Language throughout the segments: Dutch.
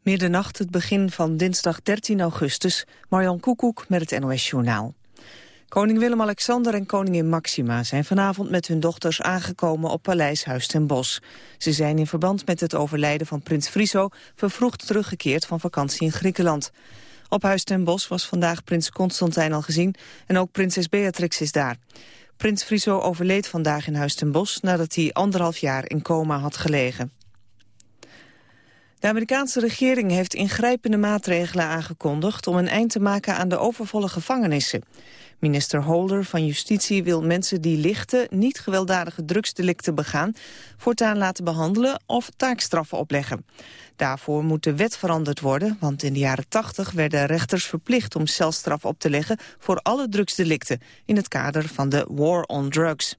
Middernacht, het begin van dinsdag 13 augustus. Marjan Koekoek met het NOS-journaal. Koning Willem-Alexander en koningin Maxima zijn vanavond met hun dochters aangekomen op Paleis Huis ten Bosch. Ze zijn in verband met het overlijden van prins Friso vervroegd teruggekeerd van vakantie in Griekenland. Op Huis ten Bosch was vandaag prins Constantijn al gezien en ook prinses Beatrix is daar. Prins Friso overleed vandaag in Huis ten Bosch nadat hij anderhalf jaar in coma had gelegen. De Amerikaanse regering heeft ingrijpende maatregelen aangekondigd om een eind te maken aan de overvolle gevangenissen. Minister Holder van Justitie wil mensen die lichte, niet gewelddadige drugsdelicten begaan, voortaan laten behandelen of taakstraffen opleggen. Daarvoor moet de wet veranderd worden, want in de jaren 80 werden rechters verplicht om celstraf op te leggen voor alle drugsdelicten in het kader van de War on Drugs.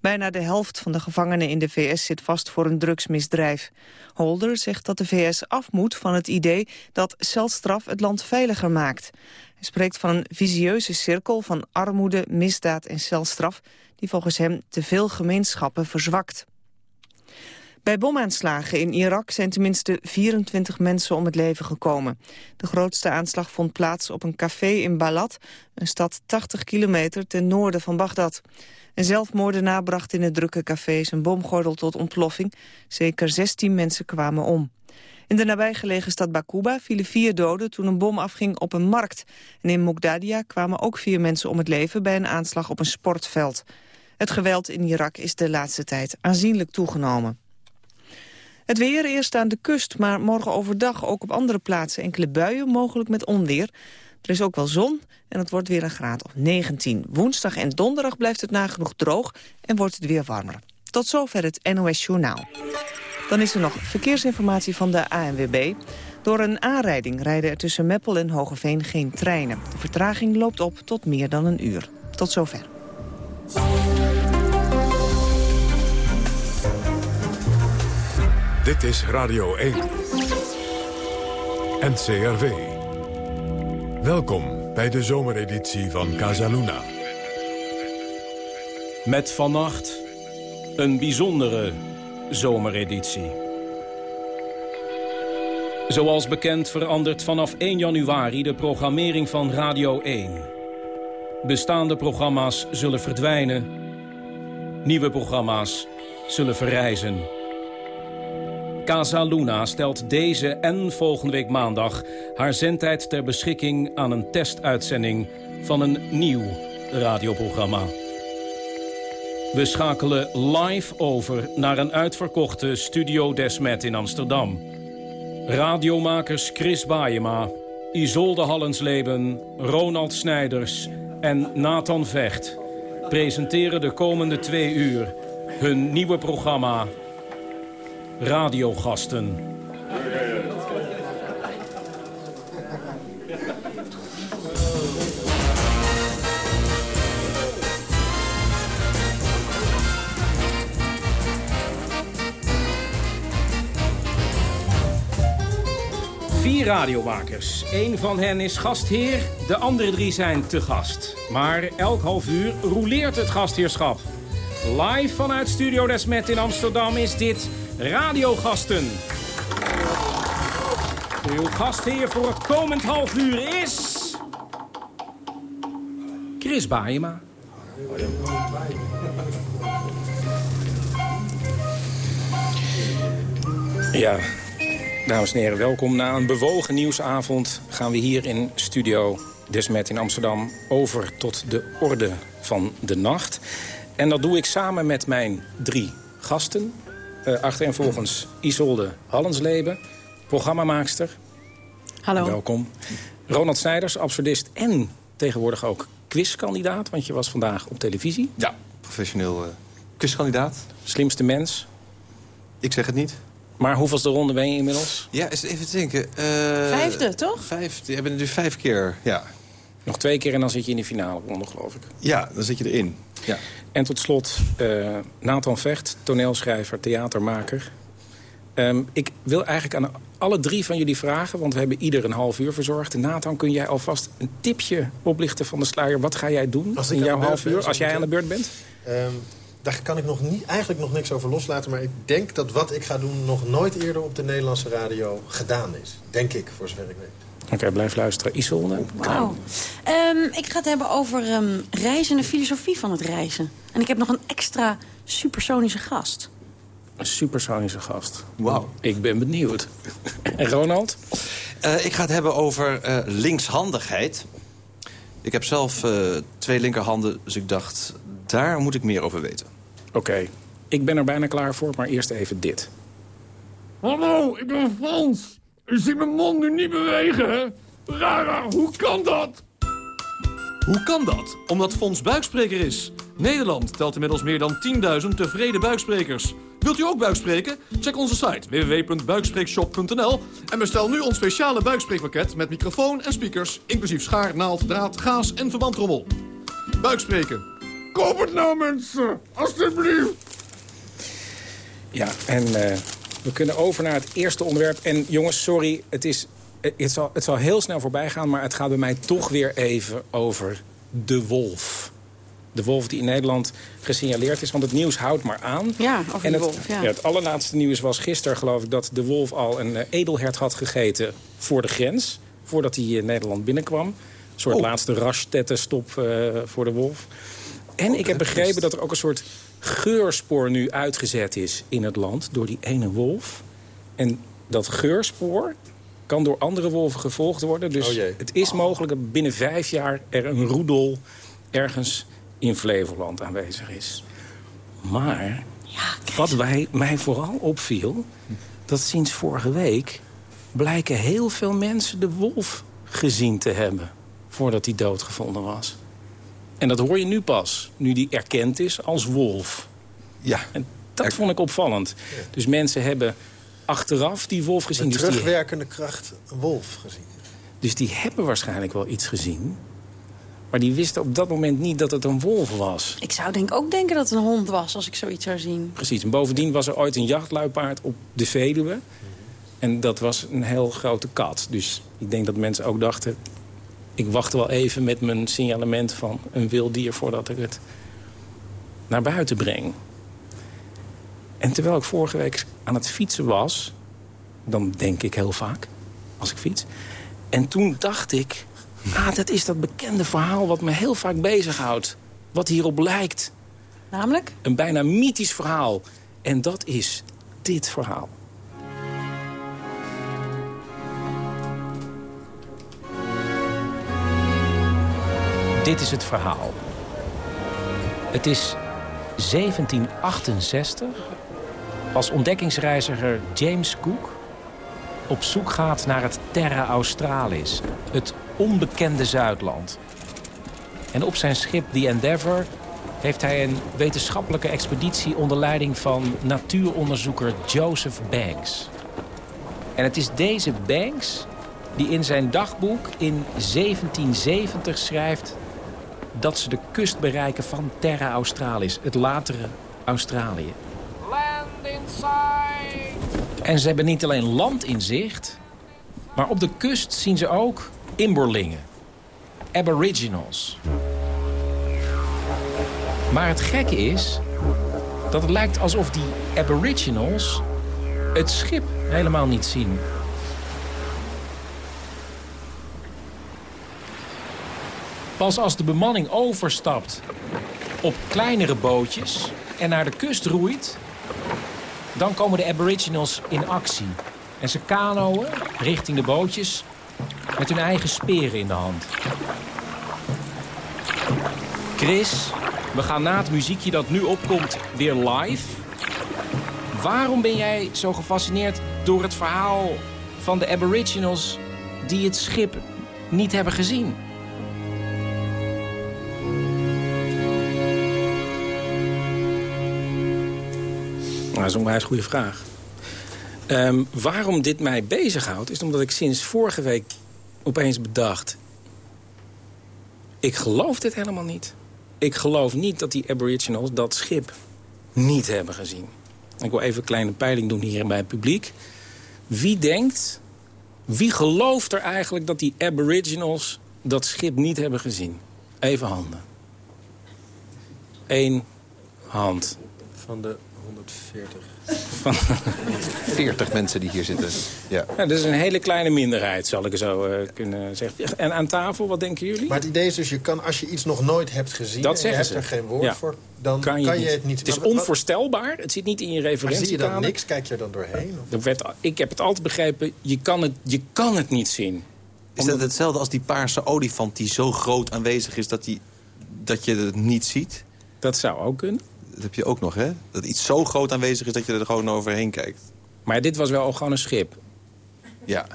Bijna de helft van de gevangenen in de VS zit vast voor een drugsmisdrijf. Holder zegt dat de VS af moet van het idee dat celstraf het land veiliger maakt. Hij spreekt van een visieuze cirkel van armoede, misdaad en celstraf... die volgens hem te veel gemeenschappen verzwakt. Bij bomaanslagen in Irak zijn tenminste 24 mensen om het leven gekomen. De grootste aanslag vond plaats op een café in Balad, een stad 80 kilometer ten noorden van Bagdad. Een zelfmoordenaar bracht in het drukke café zijn bomgordel tot ontploffing. Zeker 16 mensen kwamen om. In de nabijgelegen stad Bakuba vielen vier doden toen een bom afging op een markt. En in Mogdadia kwamen ook vier mensen om het leven bij een aanslag op een sportveld. Het geweld in Irak is de laatste tijd aanzienlijk toegenomen. Het weer eerst aan de kust, maar morgen overdag ook op andere plaatsen enkele buien, mogelijk met onweer. Er is ook wel zon en het wordt weer een graad of 19. Woensdag en donderdag blijft het nagenoeg droog en wordt het weer warmer. Tot zover het NOS Journaal. Dan is er nog verkeersinformatie van de ANWB. Door een aanrijding rijden er tussen Meppel en Hogeveen geen treinen. De vertraging loopt op tot meer dan een uur. Tot zover. Dit is Radio 1. NCRV. Welkom bij de zomereditie van Casaluna. Met vannacht een bijzondere zomereditie. Zoals bekend verandert vanaf 1 januari de programmering van Radio 1. Bestaande programma's zullen verdwijnen. Nieuwe programma's zullen verrijzen. Casa Luna stelt deze en volgende week maandag... haar zendtijd ter beschikking aan een testuitzending van een nieuw radioprogramma. We schakelen live over naar een uitverkochte Studio Desmet in Amsterdam. Radiomakers Chris Baayema, Isolde Hallensleben, Ronald Snijders en Nathan Vecht... presenteren de komende twee uur hun nieuwe programma Radiogasten. Vier radiomakers. Eén van hen is gastheer, de andere drie zijn te gast. Maar elk half uur roleert het gastheerschap. Live vanuit Studio Desmet in Amsterdam is dit Radiogasten. Uw gastheer voor het komend half uur is... Chris Baayema. Ja, dames en heren, welkom. Na een bewogen nieuwsavond gaan we hier in studio Desmet in Amsterdam... over tot de orde van de nacht. En dat doe ik samen met mijn drie gasten. Uh, achtereenvolgens Isolde Hallensleben, programmamaakster. Hallo. Welkom. Ronald Snijders, absurdist en tegenwoordig ook quizkandidaat. Want je was vandaag op televisie. Ja, professioneel uh, quizkandidaat. Slimste mens. Ik zeg het niet. Maar hoeveelste ronde ben je inmiddels? Ja, even denken. Uh, Vijfde, toch? Vijfde. Je bent nu vijf keer, ja. Nog twee keer en dan zit je in de finale ronde, geloof ik. Ja, dan zit je erin. Ja. En tot slot uh, Nathan Vecht, toneelschrijver, theatermaker. Um, ik wil eigenlijk aan alle drie van jullie vragen... want we hebben ieder een half uur verzorgd. Nathan, kun jij alvast een tipje oplichten van de sluier? Wat ga jij doen als in jouw half uur, als jij aan de beurt bent? Um, daar kan ik nog niet, eigenlijk nog niks over loslaten. Maar ik denk dat wat ik ga doen nog nooit eerder op de Nederlandse radio gedaan is. Denk ik, voor zover ik weet. Oké, blijf luisteren. Isolde? Wauw. Ehm, ik ga het hebben over ehm, reizen en de filosofie van het reizen. En ik heb nog een extra supersonische gast. Een supersonische gast. Wauw. Ik ben benieuwd. en Ronald? Eh, ik ga het hebben over eh, linkshandigheid. Ik heb zelf eh, twee linkerhanden, dus ik dacht, daar moet ik meer over weten. Oké, ik ben er bijna klaar voor, maar eerst even dit. Hallo, ik ben Frans. U ziet mijn mond nu niet bewegen, hè? Rara, hoe kan dat? Hoe kan dat? Omdat Fonds Buikspreker is. Nederland telt inmiddels meer dan 10.000 tevreden buiksprekers. Wilt u ook buikspreken? Check onze site www.buikspreekshop.nl en bestel nu ons speciale buikspreekpakket met microfoon en speakers, inclusief schaar, naald, draad, gaas en verbandrommel. Buikspreken. Koop het nou, mensen. Alsjeblieft. Ja, en uh, we kunnen over naar het eerste onderwerp. En jongens, sorry, het, is, het, zal, het zal heel snel voorbij gaan... maar het gaat bij mij toch weer even over de wolf de wolf die in Nederland gesignaleerd is. Want het nieuws houdt maar aan. Ja, over en de het, wolf, ja. Het allerlaatste nieuws was gisteren, geloof ik... dat de wolf al een uh, edelhert had gegeten voor de grens. Voordat hij in Nederland binnenkwam. Een soort Oh. laatste rastette-stop uh, voor de wolf. En ik heb begrepen dat er ook een soort geurspoor nu uitgezet is in het land... door die ene wolf. En dat geurspoor kan door andere wolven gevolgd worden. Dus Oh het is mogelijk dat binnen vijf jaar er een roedel ergens in Flevoland aanwezig is. Maar wat wij, mij vooral opviel... dat sinds vorige week blijken heel veel mensen de wolf gezien te hebben... voordat hij doodgevonden was. En dat hoor je nu pas, nu die erkend is als wolf. Ja. En dat vond ik opvallend. Dus mensen hebben achteraf die wolf gezien. Met Dus die, terugwerkende kracht een wolf gezien. dus die hebben waarschijnlijk wel iets gezien. Maar die wisten op dat moment niet dat het een wolf was. Ik zou denk ook denken dat het een hond was als ik zoiets zou zien. Precies. En bovendien was er ooit een jachtluipaard op de Veluwe. En dat was een heel grote kat. Dus ik denk dat mensen ook dachten... ik wacht wel even met mijn signalement van een wild dier... voordat ik het naar buiten breng. En terwijl ik vorige week aan het fietsen was... dan denk ik heel vaak, als ik fiets... en toen dacht ik... ah, dat is dat bekende verhaal wat me heel vaak bezighoudt. Wat hierop lijkt. Namelijk? Een bijna mythisch verhaal. En dat is dit verhaal. Dit is het verhaal. Het is 1768 als ontdekkingsreiziger James Cook op zoek gaat naar het Terra Australis, het onbekende Zuidland. En op zijn schip The Endeavour heeft hij een wetenschappelijke expeditie onder leiding van natuuronderzoeker Joseph Banks. En het is deze Banks die in zijn dagboek in 1770 schrijft dat ze de kust bereiken van Terra Australis, het latere Australië. Land in sight. En ze hebben niet alleen land in zicht, maar op de kust zien ze ook inboorlingen, aboriginals. Maar het gekke is dat het lijkt alsof die aboriginals het schip helemaal niet zien. Pas als de bemanning overstapt op kleinere bootjes en naar de kust roeit... dan komen de aboriginals in actie. En ze kanoën richting de bootjes met hun eigen speren in de hand. Chris, we gaan na het muziekje dat nu opkomt weer live. Waarom ben jij zo gefascineerd door het verhaal van de aboriginals... die het schip niet hebben gezien? Nou, dat is een goede vraag. Um, waarom dit mij bezighoudt, is omdat ik sinds vorige week opeens bedacht... ik geloof dit helemaal niet. Ik geloof niet dat die aboriginals dat schip niet hebben gezien. Ik wil even een kleine peiling doen hier bij het publiek. Wie denkt, wie gelooft er eigenlijk dat die aboriginals dat schip niet hebben gezien? Even handen. 1, hand? Van de 140. Van, 40 mensen die hier zitten. Ja. ja, dat is een hele kleine minderheid, zal ik zo eh, kunnen zeggen. En aan tafel, wat denken jullie? Maar het idee is dus, je kan, als je iets nog nooit hebt gezien... Dat en je hebt ze. er geen woord Ja. voor, dan kan je, niet. het niet. Het is onvoorstelbaar. Het zit niet in je Maar zie je dan niks? Kijk je er dan doorheen? Of- werd, ik heb het altijd begrepen, je kan het, je kan het niet zien. Is dat hetzelfde als die paarse olifant die zo groot aanwezig is dat, die, dat je het niet ziet? Dat zou ook kunnen. Dat heb je ook nog, hè? Dat iets zo groot aanwezig is dat je er gewoon overheen kijkt. Maar dit was wel ook gewoon een schip. Ja.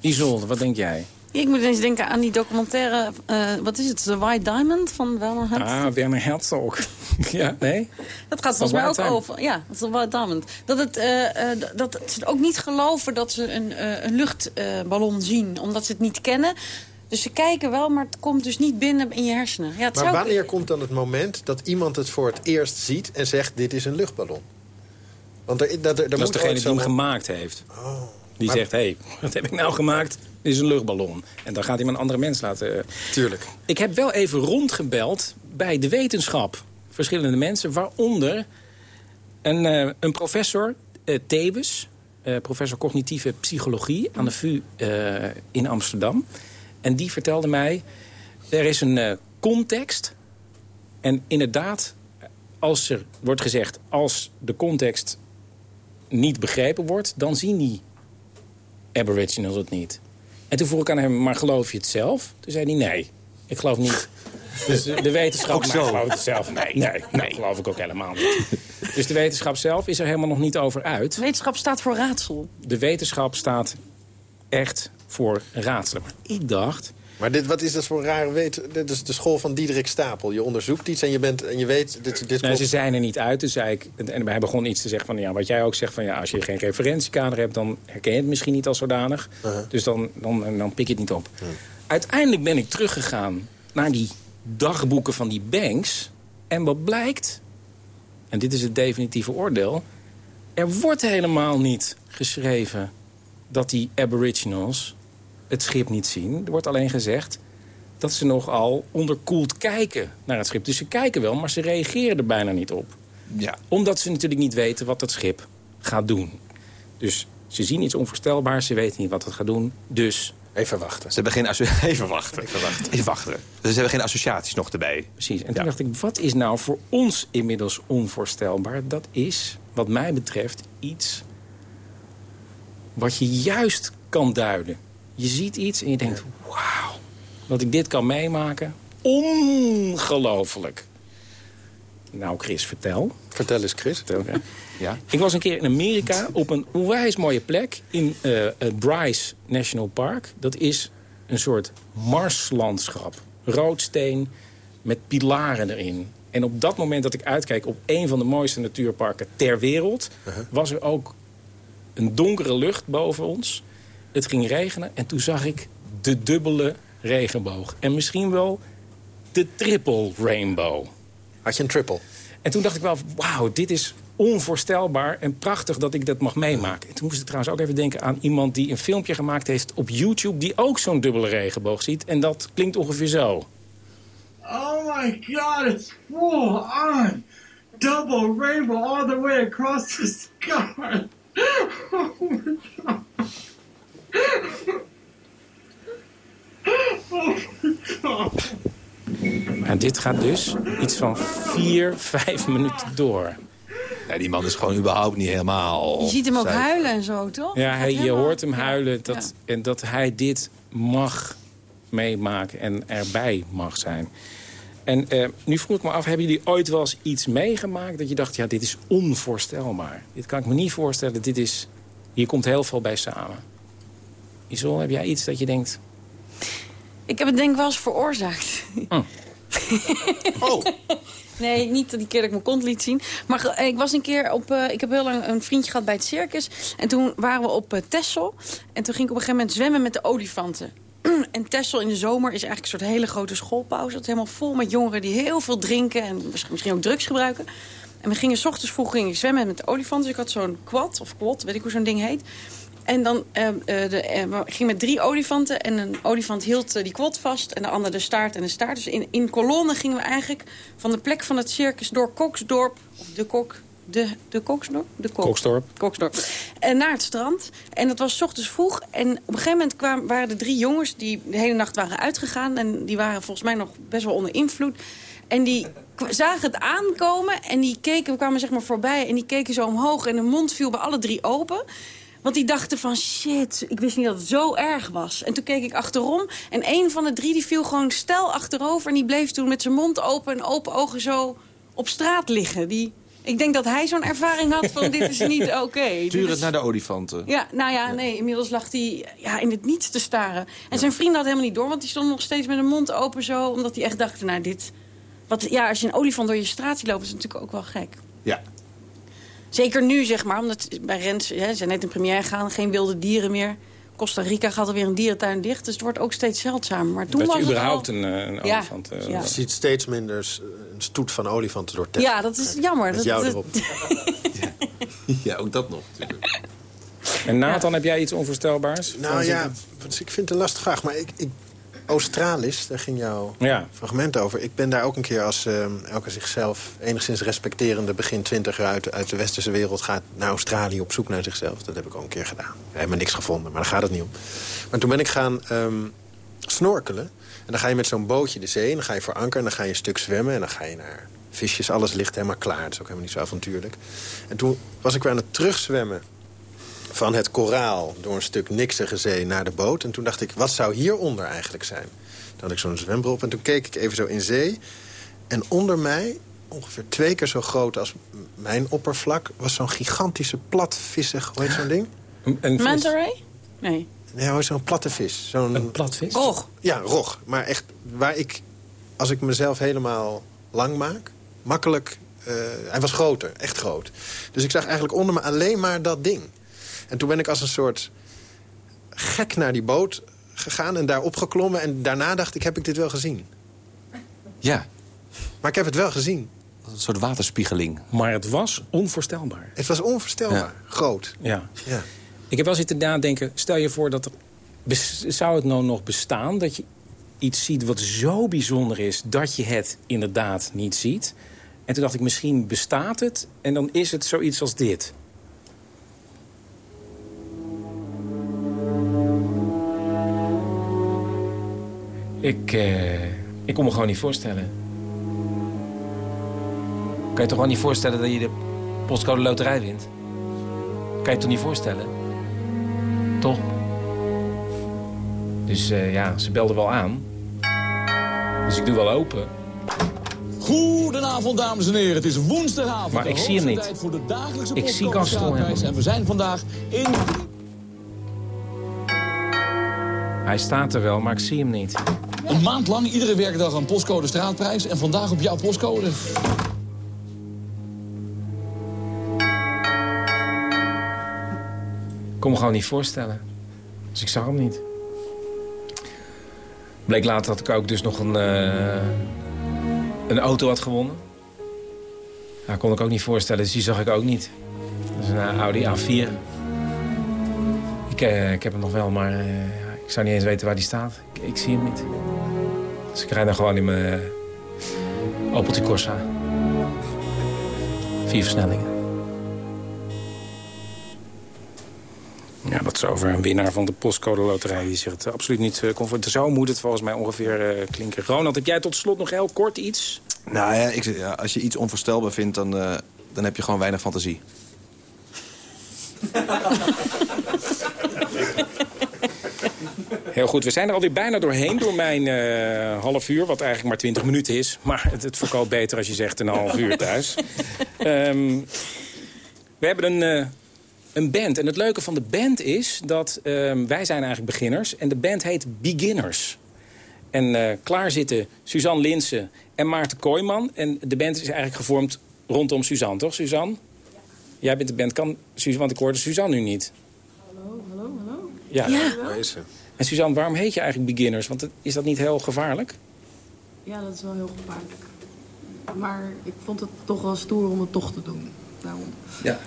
Isolde, wat denk jij? Ik moet eens denken aan die documentaire... eh, wat is het? The White Diamond van Werner Herzog. Ah, Werner Herzog. ja, nee? Dat gaat volgens mij ook over. Ja, dat is een White Diamond. Dat, het, eh, eh, dat ze ook niet geloven dat ze een, eh, een luchtballon zien, omdat ze het niet kennen. Dus ze kijken wel, maar het komt dus niet binnen in je hersenen. Ja, het Maar zou- wanneer komt dan het moment dat iemand het voor het eerst ziet... en zegt, dit is een luchtballon? Want er, dat, er, Dat is moet degene die hem gemaakt heeft. Oh. Die Maar- zegt, hé, hey, wat heb ik nou gemaakt? Dit is een luchtballon. En dan gaat hij maar een andere mens laten... Tuurlijk. Ik heb wel even rondgebeld bij de wetenschap. Verschillende mensen, waaronder een, eh, een professor, eh Thebes... eh, professor cognitieve psychologie aan de VU eh, in Amsterdam. En die vertelde mij, er is een eh, context... en inderdaad, als er wordt gezegd... als de context niet begrepen wordt, dan zien die aboriginals het niet. En toen vroeg ik aan hem, maar geloof je het zelf? Toen zei hij, nee, ik geloof niet. Dus de, wetenschap, Ook maar geloof het zelf. Nee, nee, nee, geloof ik ook helemaal niet. Dus de wetenschap zelf is er helemaal nog niet over uit. Wetenschap staat voor raadsel. De wetenschap staat echt voor raadselen. Maar ik dacht, Maar dit, wat is dat voor een rare weet? Dit is de school van Diederik Stapel. Je onderzoekt iets en je, bent, en je weet... Dit, dit nee, klopt. ze zijn er niet uit. Dus zei ik, en hij begon iets te zeggen van, ja, wat jij ook zegt van, ja, als je geen referentiekader hebt, dan herken je het misschien niet als zodanig. Dus dan, dan, dan pik je het niet op. Uiteindelijk ben ik teruggegaan naar die dagboeken van die banks. En wat blijkt, en dit is het definitieve oordeel... er wordt helemaal niet geschreven dat die aboriginals het schip niet zien. Er wordt alleen gezegd dat ze nogal onderkoeld kijken naar het schip. Dus ze kijken wel, maar ze reageren er bijna niet op. Ja. Omdat ze natuurlijk niet weten wat dat schip gaat doen. Dus ze zien iets onvoorstelbaars, ze weten niet wat het gaat doen. Dus, Even wachten. Ze hebben geen Even wachten. Even wachten. Even wachten. Dus ze hebben geen associaties nog erbij. precies. En Ja. toen dacht ik, wat is nou voor ons inmiddels onvoorstelbaar? Dat is, wat mij betreft, iets wat je juist kan duiden. Je ziet iets en je denkt, wauw, dat ik dit kan meemaken. Ongelooflijk. Nou, Chris, vertel. Vertel eens, Chris. vertel hè. Ja. Ik was een keer in Amerika op een onwijs mooie plek in het Bryce National Park. Dat is een soort marslandschap. Roodsteen met pilaren erin. En op dat moment dat ik uitkijk op een van de mooiste natuurparken ter wereld... was er ook een donkere lucht boven ons. Het ging regenen en toen zag ik de dubbele regenboog. En misschien wel de triple rainbow. Had je een triple? En toen dacht ik wel, wauw, dit is onvoorstelbaar en prachtig dat ik dat mag meemaken. En toen moest ik trouwens ook even denken aan iemand die een filmpje gemaakt heeft op YouTube... die ook zo'n dubbele regenboog ziet. En dat klinkt ongeveer zo. Oh my god, it's full on! Double rainbow all the way across the sky! Oh my god! Oh my god! En dit gaat dus iets van vier, vijf minuten door. Ja, die man is gewoon überhaupt niet helemaal... Je ziet hem ook huilen en zo, toch? Ja, hij, je hoort hem huilen dat, en dat hij dit mag meemaken en erbij mag zijn. En eh, nu vroeg ik me af, hebben jullie ooit wel eens iets meegemaakt... dat je dacht, ja, dit is onvoorstelbaar. Dit kan ik me niet voorstellen, dit is, hier komt heel veel bij samen. Isol, heb jij iets dat je denkt... Ik heb het denk ik wel eens veroorzaakt. Oh, Nee, niet die keer dat ik mijn kont liet zien. Maar ge- ik was een keer op... eh, ik heb heel lang een vriendje gehad bij het circus. En toen waren we op uh, Texel. En toen ging ik op een gegeven moment zwemmen met de olifanten. en Texel in de zomer is eigenlijk een soort hele grote schoolpauze. Het is helemaal vol met jongeren die heel veel drinken... en misschien ook drugs gebruiken. En we gingen 's ochtends vroeg ging zwemmen met de olifanten. Dus ik had zo'n quad, of quad, weet ik hoe zo'n ding heet. En dan eh, de, eh, met drie olifanten. En een olifant hield die kwot vast. En de andere de staart en de staart. Dus in, in gingen we eigenlijk van de plek van het circus door Koksdorp. Of de Kok... De, de Koksdorp? De Kok- Koksdorp. Koksdorp. En naar het strand. En dat was 's ochtends vroeg. En op een gegeven moment kwamen, waren er drie jongens... die de hele nacht waren uitgegaan. En die waren volgens mij nog best wel onder invloed. En die zagen het aankomen. En die keken, we kwamen zeg maar voorbij. En die keken zo omhoog. En de mond viel bij alle drie open. Want die dachten van, shit, ik wist niet dat het zo erg was. En toen keek ik achterom. En een van de drie die viel gewoon stijl achterover. En die bleef toen met zijn mond open en open ogen zo op straat liggen. Die, ik denk dat hij zo'n ervaring had van, dit is niet oké. Stuur is- het naar de olifanten. ja, nou ja, nee, inmiddels lag hij ja, in het niets te staren. En zijn vrienden hadden helemaal niet door, want die stonden nog steeds met een mond open zo. Omdat die echt dachten, nou dit... Wat, ja, als je een olifant door je straat ziet lopen, is het natuurlijk ook wel gek. Ja. Zeker nu, zeg maar, omdat bij Rens, hè, ze zijn net in première gegaan, geen wilde dieren meer. Costa Rica gaat alweer een dierentuin dicht, dus het wordt ook steeds zeldzamer. Maar toen Dat was je het überhaupt al... een, een Ja, olifant... eh, ja. Je ziet steeds minder een stoet van olifanten door Texas. Ja, dat is jammer. Met Dat, jou dat- erop. Ja, ook dat nog. natuurlijk. En Nathan, heb jij iets onvoorstelbaars? Nou ja, ik vind het een lastige vraag. Maar ik, ik, Australis, daar ging jouw Ja. fragment over. Ik ben daar ook een keer als ehm, elke zichzelf enigszins respecterende begin twintiger uit, uit de westerse wereld gaat naar Australië op zoek naar zichzelf. Dat heb ik ook een keer gedaan. Helemaal niks gevonden, maar daar gaat het niet om. Maar toen ben ik gaan ehm, snorkelen. En dan ga je met zo'n bootje de zee in, dan ga je voor anker... en dan ga je een stuk zwemmen en dan ga je naar visjes. Alles ligt helemaal klaar, dat is ook helemaal niet zo avontuurlijk. En toen was ik weer aan het terugzwemmen van het koraal door een stuk niksige zee naar de boot. En toen dacht ik, wat zou hieronder eigenlijk zijn? Toen had ik zo'n zwembril op en toen keek ik even zo in zee. En onder mij, ongeveer twee keer zo groot als mijn oppervlak... was zo'n gigantische platvissig, hoe heet zo'n ding? Een, vis. Ray? Nee. Nee, hoor, zo'n platte vis. Zo'n Een platvis? Rog. Ja, rog. Maar echt waar ik, als ik mezelf helemaal lang maak, makkelijk... eh, hij was groter, echt groot. Dus ik zag eigenlijk onder me alleen maar dat ding. En toen ben ik als een soort gek naar die boot gegaan en daar opgeklommen. En daarna dacht ik, heb ik dit wel gezien? Ja, Maar ik heb het wel gezien. een soort waterspiegeling. Maar het was onvoorstelbaar. Het was onvoorstelbaar. Ja. Groot. Ja. Ja. Ik heb wel zitten nadenken, stel je voor dat er... Zou het nou nog bestaan dat je iets ziet wat zo bijzonder is... dat je het inderdaad niet ziet? En toen dacht ik, misschien bestaat het en dan is het zoiets als dit. Ik, eh, ik kon me gewoon niet voorstellen. Kan je toch gewoon niet voorstellen dat je de postcode loterij wint? Kan je het toch niet voorstellen? Toch? Dus eh, ja, ze belden wel aan. Dus ik doe wel open. Goedenavond, dames en heren. Het is woensdagavond. Maar ik zie hem niet. voor de dagelijkse Ik zie Gaston helemaal En we zijn vandaag in... Hij staat er wel, maar ik zie hem niet. Een maand lang iedere werkdag een postcode straatprijs. En vandaag op jouw postcode. Ik kon me gewoon niet voorstellen. Dus ik zag hem niet. Bleek later dat ik ook dus nog een, eh, een auto had gewonnen. Ja, kon ik ook niet voorstellen, dus die zag ik ook niet. Dat is een eh, Audi A4. Ik, eh, ik heb hem nog wel, maar ik zou niet eens weten waar die staat. Ik zie hem niet. Dus ik rijd dan gewoon in mijn uh, Opeltje Corsa. Vier versnellingen. Ja, dat is over een winnaar van de postcode loterij die zich het absoluut niet uh, comfort. Zo moet het volgens mij ongeveer uh, klinken. Ronald, heb jij tot slot nog heel kort iets? Nou ja, ik, ja als je iets onvoorstelbaar vindt, dan, uh, dan heb je gewoon weinig fantasie. Heel goed, we zijn er alweer bijna doorheen door mijn uh, half uur... wat eigenlijk maar 20 minuten is. Maar het, het verkoopt beter als je zegt een half uur thuis. um, we hebben een... Uh, een band. En het leuke van de band is dat um, wij zijn eigenlijk beginners. En de band heet Beginners. En uh, klaar zitten Suzanne Linsen en Maarten Kooijman. En de band is eigenlijk gevormd rondom Suzanne, toch Suzanne? Ja. Jij bent de band. Kan Suzanne, want ik hoorde Suzanne nu niet. Hallo, hallo, hallo. Ja. ja. Waar is ze? En Suzanne, waarom heet je eigenlijk Beginners? Want is dat niet heel gevaarlijk? Ja, dat is wel heel gevaarlijk. Maar ik vond het toch wel stoer om het toch te doen. Daarom. Ja.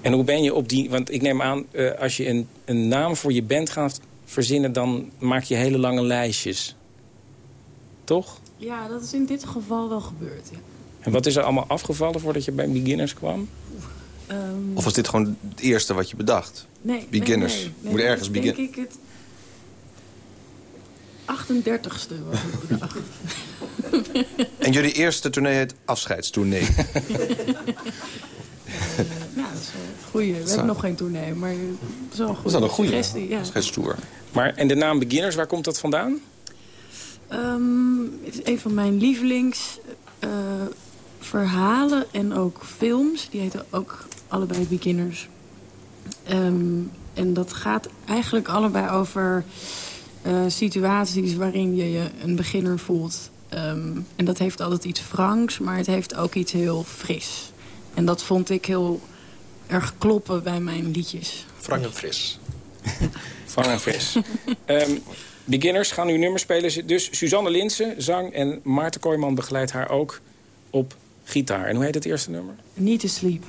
En hoe ben je op die... Want ik neem aan, eh, als je een, een naam voor je band gaat verzinnen... dan maak je hele lange lijstjes. Toch? Ja, dat is in dit geval wel gebeurd. Ja. En wat is er allemaal afgevallen voordat je bij Beginners kwam? Ehm, Of was dit gewoon het eerste wat je bedacht? nee, Beginners. Nee, nee, nee, Moet ergens denk beginnen. ik het 38ste wat ik bedacht. En jullie eerste tournee heet Afscheidstournee. Ja, dat is wel een goeie. We Zo. hebben nog geen tournee, maar het is wel een Dat goede is dan een goede suggestie. Ja. afscheidstour. Maar, en de naam Beginners, waar komt dat vandaan? Ehm, het is een van mijn lievelings eh, verhalen en ook films. Die heten ook allebei Beginners. Ehm, en dat gaat eigenlijk allebei over eh, situaties waarin je je een beginner voelt. Ehm, en dat heeft altijd iets Franks, maar het heeft ook iets heel fris. En dat vond ik heel erg kloppen bij mijn liedjes. Frank en fris. Frank en Fris. Ehm, beginners gaan nu nummers spelen. Dus Suzanne Linsen, zang en Maarten Kooijman begeleidt haar ook op gitaar. En hoe heet het eerste nummer? Need to sleep.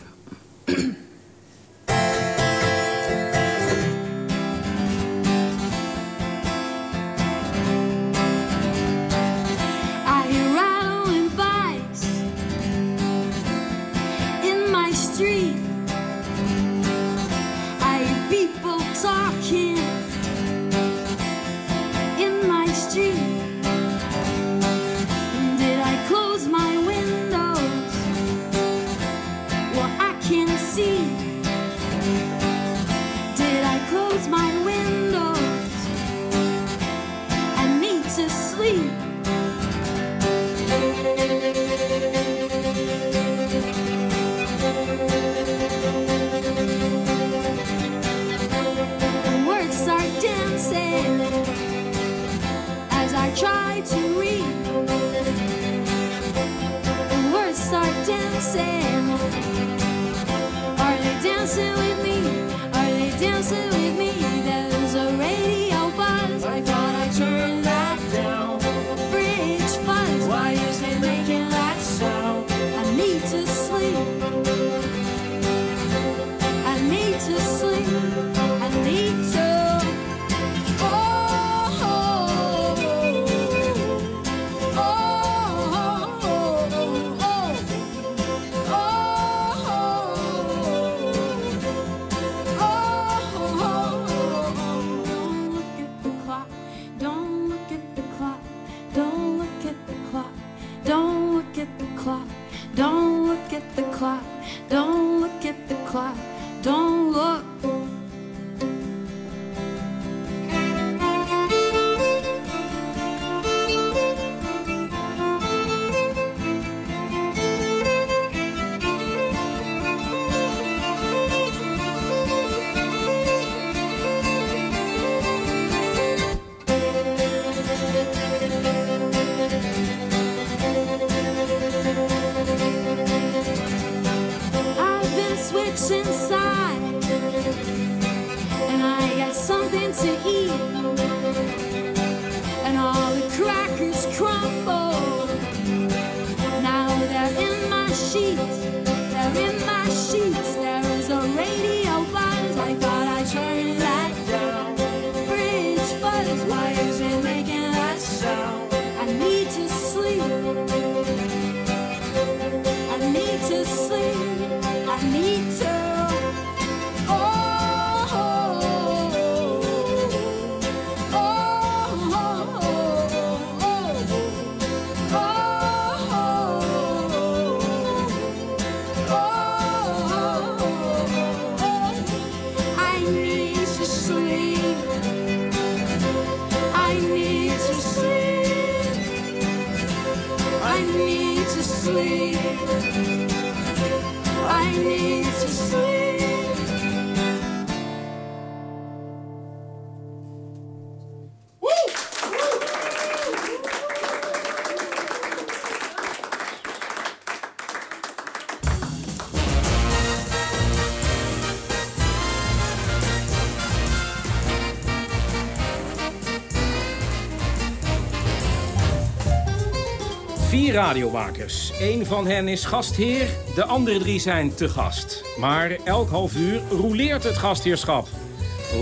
Vier radiomakers. Eén van hen is gastheer, de andere drie zijn te gast. Maar elk half uur roleert het gastheerschap.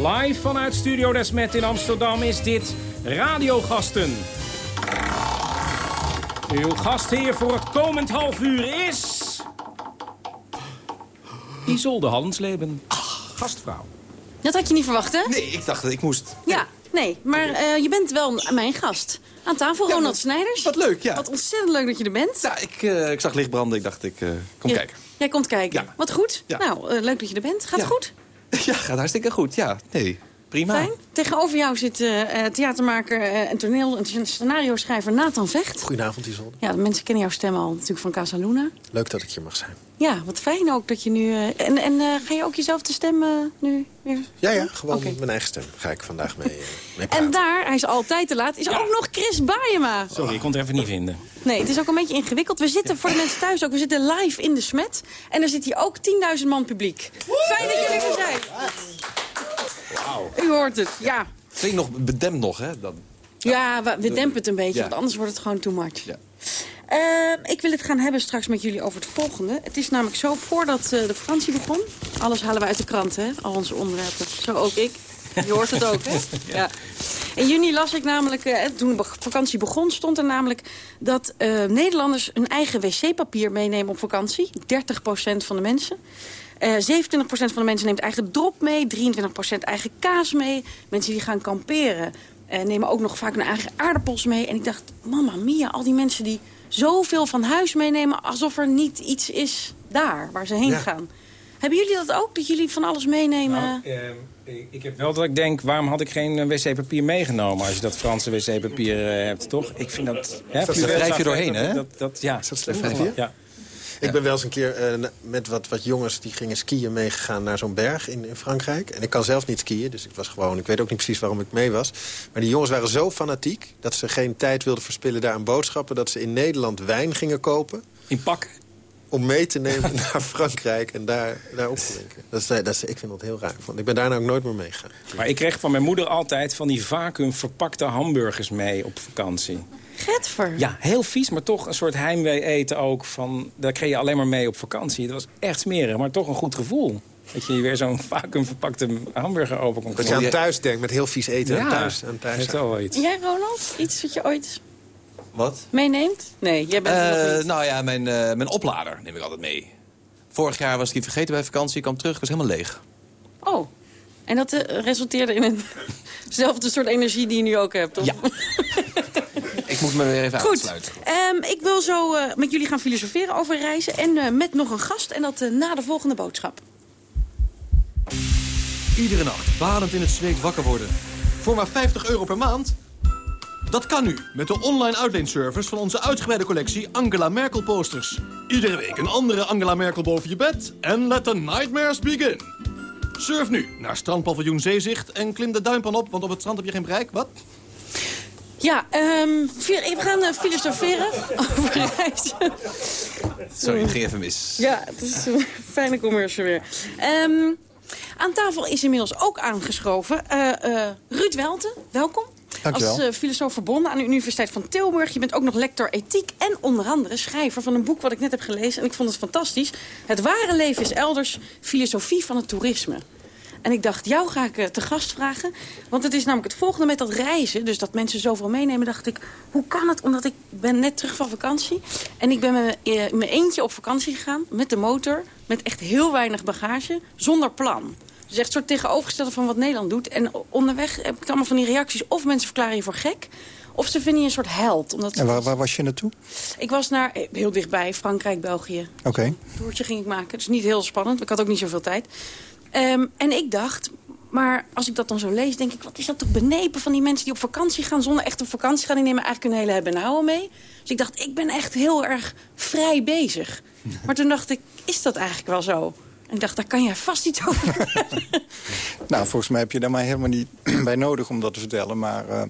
Live vanuit Studio Desmet in Amsterdam is dit Radiogasten. Uw gastheer voor het komend half uur is... Isolde Hansleben, gastvrouw. Dat had je niet verwacht, hè? Nee, ik dacht dat ik moest. Ja, nee. Maar eh, je bent wel mijn gast. Aan tafel, Ronald Snijders. Wat leuk, ja. Wat ontzettend leuk dat je er bent. Ja, ik, eh, ik zag licht branden. Ik dacht, ik eh, kom Ja. kijken. Jij komt kijken. Ja. Wat goed. Ja. Nou, leuk dat je er bent. Gaat het goed? Ja, gaat hartstikke goed. Ja, nee, prima. Fijn. Tegenover jou zit eh, eh, theatermaker eh, en toneel- en scenario-schrijver Nathan Vecht. Goedenavond, Isolde. Ja, de mensen kennen jouw stem al natuurlijk van Casa Luna. Leuk dat ik hier mag zijn. Ja, wat fijn ook dat je nu... eh, en en eh, ga je ook jezelf de stem nu weer... Ja, ja, gewoon mijn eigen stem ga ik vandaag mee, mee. En daar, hij is altijd te laat, is ook nog Chris Baayema. Sorry, ik kon het even niet vinden. Nee, het is ook een beetje ingewikkeld. We zitten voor de mensen thuis ook, we zitten live in de smet. En er zit hier ook 10.000 man publiek. Fijn dat jullie er zijn. U hoort het, ja. Klinkt nog bedempt nog, hè? Dan. Ja, we, we dempen het een beetje, Ja. want anders wordt het gewoon too much. Ja. Eh, ik wil het gaan hebben straks met jullie over het volgende. Het is namelijk zo, voordat eh, de vakantie begon... alles halen we uit de krant, hè? Al onze onderwerpen. Zo ook ik. Je hoort het ook, hè? Ja. In juni las ik namelijk, eh, toen de vakantie begon... stond er namelijk dat eh, Nederlanders hun eigen wc-papier meenemen op vakantie. 30% van de mensen. Eh 27% van de mensen neemt eigen drop mee. 23% eigen kaas mee. Mensen die gaan kamperen eh, nemen ook nog vaak hun eigen aardappels mee. En ik dacht, mama mia, al die mensen die zoveel van huis meenemen... alsof er niet iets is daar, waar ze heen Ja. gaan. Hebben jullie dat ook, dat jullie van alles meenemen? Nou, ehm, ik- heb wel dat ik denk, waarom had ik geen eh, wc-papier meegenomen... als je dat Franse wc-papier eh, hebt, toch? Ik vind dat... Hè, Dat wrijf je doorheen, hè? Dat, dat, ja. Is dat slecht? Ja. Ik ben wel eens een keer eh, met wat, wat jongens die gingen skiën meegegaan naar zo'n berg in, in Frankrijk. En ik kan zelf niet skiën, dus ik was gewoon... Ik weet ook niet precies waarom ik mee was. Maar die jongens waren zo fanatiek dat ze geen tijd wilden verspillen daar aan boodschappen... dat ze in Nederland wijn gingen kopen. In pakken? Om mee te nemen naar Frankrijk en daar, daar op te drinken. Dat is, dat is, ik vind dat heel raar. Want ik ben daar nou ook nooit meer meegegaan. Maar ik kreeg van mijn moeder altijd van die vacuüm verpakte hamburgers mee op vakantie. Getver. Ja, heel vies, maar toch een soort heimwee eten ook. Van, daar kreeg je alleen maar mee op vakantie. Dat was echt smerig, maar toch een goed gevoel. Dat je weer zo'n vacuüm verpakte hamburger open kon Dat je aan thuis denkt met heel vies eten aan thuis. Aan thuis heeft wel wel iets. Jij, Ronald? Iets wat je ooit Wat? meeneemt? Nee, jij bent er nog Eh, niet. nou ja, mijn, eh, mijn oplader neem ik altijd mee. Vorig jaar was ik die vergeten bij vakantie. Ik kwam terug, ik was helemaal leeg. Oh, en dat eh, resulteerde in eenzelfde soort energie die je nu ook hebt, toch? Ja. Ik moet me weer even Goed, aansluiten. Ehm, ik wil zo eh, met jullie gaan filosoferen over reizen. En eh, met nog een gast. En dat eh, na de volgende boodschap. Iedere nacht badend in het zweet wakker worden. Voor maar 50 euro per maand? Dat kan nu met de online uitleenservice van onze uitgebreide collectie Angela Merkel posters. Iedere week een andere Angela Merkel boven je bed en let the nightmares begin. Surf nu naar strandpaviljoen Zeezicht en klim de duimpan op, want op het strand heb je geen bereik. Wat? Ja, ehm, vi- we gaan eh, filosoferen over reizen. Sorry, het ging even mis. Ja, het is een fijne commercial weer. Ehm, aan tafel is inmiddels ook aangeschoven eh, eh, Ruud Welten. Welkom. Dankjewel. Als eh, filosoof verbonden aan de Universiteit van Tilburg. Je bent ook nog lector ethiek en onder andere schrijver van een boek wat ik net heb gelezen. En ik vond het fantastisch. Het ware leven is elders, filosofie van het toerisme. En ik dacht, jou ga ik eh, te gast vragen. Want het is namelijk het volgende met dat reizen. Dus dat mensen zoveel meenemen, dacht ik... hoe kan het? Omdat ik ben net terug van vakantie. En ik ben met eh, in mijn eentje op vakantie gegaan. Met de motor. Met echt heel weinig bagage. Zonder plan. Dus echt een soort tegenovergestelde van wat Nederland doet. En onderweg heb ik allemaal van die reacties. Of mensen verklaren je voor gek. Of ze vinden je een soort held. Omdat En waar, waar was je naartoe? Ik was naar, eh, heel dichtbij, Frankrijk, België Oké. toertje ging ik maken. Dus niet heel spannend. Ik had ook niet zoveel tijd. Ehm, en ik dacht, maar als ik dat dan zo lees, denk ik... wat is dat toch benepen van die mensen die op vakantie gaan... zonder echt op vakantie gaan. Die nemen eigenlijk een hele hebben en houden mee. Dus ik dacht, ik ben echt heel erg vrij bezig. Maar toen dacht ik, is dat eigenlijk wel zo? En ik dacht, daar kan jij vast iets over vertellen. Nou, volgens mij heb je daar maar helemaal niet bij nodig om dat te vertellen. Maar eh,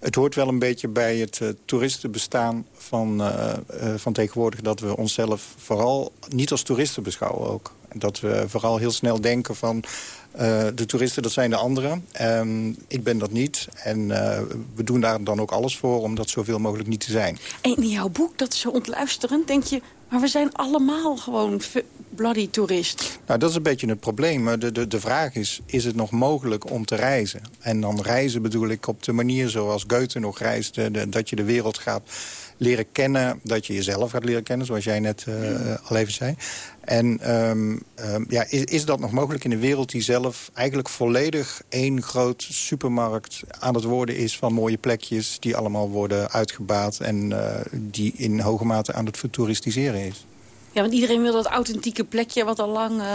het hoort wel een beetje bij het eh, toeristenbestaan van, eh, van tegenwoordig... dat we onszelf vooral niet als toeristen beschouwen ook. Dat we vooral heel snel denken van... Eh, de toeristen, dat zijn de anderen. Ehm, ik ben dat niet. En eh, we doen daar dan ook alles voor om dat zoveel mogelijk niet te zijn. En in jouw boek, dat is zo ontluisterend, denk je... maar we zijn allemaal gewoon bloody toerist. Nou, dat is een beetje het probleem. Maar De, de, de vraag is, is het nog mogelijk om te reizen? En dan reizen bedoel ik op de manier zoals Goethe nog reisde... de- dat je de wereld gaat leren kennen, dat je jezelf gaat leren kennen... zoals jij net eh, al even zei. En ehm, ehm, ja, is, is dat nog mogelijk in een wereld die zelf eigenlijk volledig... één groot supermarkt aan het worden is van mooie plekjes... die allemaal worden uitgebaat en eh, die in hoge mate aan het vertoeristiseren is? Ja, want iedereen wil dat authentieke plekje wat al lang... eh,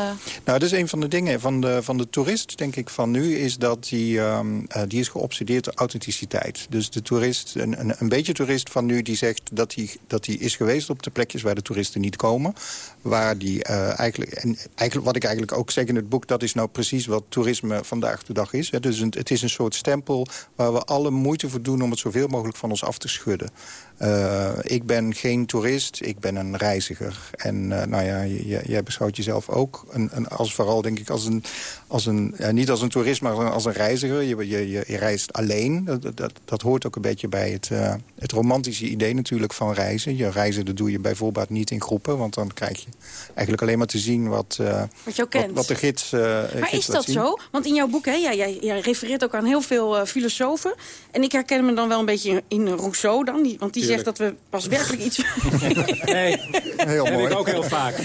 Nou, dat is een van de dingen van de, van de toerist, denk ik, van nu... is dat die, ehm, eh, die is geobsedeerd door authenticiteit. Dus de toerist, een, een, beetje toerist van nu... die zegt dat hij dat hij is geweest op de plekjes waar de toeristen niet komen. Waar die eh, eigenlijk... En eigenlijk, wat ik eigenlijk ook zeg in het boek... dat is nou precies wat toerisme vandaag de dag is. Hè. Dus het is een soort stempel waar we alle moeite voor doen... om het zoveel mogelijk van ons af te schudden. Eh, ik ben geen toerist, ik ben een reiziger. En eh, nou ja, jij beschouwt jezelf ook een, een, als vooral, denk ik, als een, als een ja, niet als een toerist, maar als een, als een reiziger. Je, je, je, je reist alleen. Dat, dat, dat hoort ook een beetje bij het, eh, het romantische idee natuurlijk van reizen. Je reizen, dat doe je bijvoorbeeld niet in groepen, want dan krijg je eigenlijk alleen maar te zien wat, Wat jou kent. wat, de gids, Maar gids is dat zien. zo? Want in jouw boek, hè, jij, jij, jij refereert ook aan heel veel filosofen. En ik herken me dan wel een beetje in, in Rousseau dan. Die, want die zegt dat we pas werkelijk iets... Nee, heel mooi. ik ook heel vaak.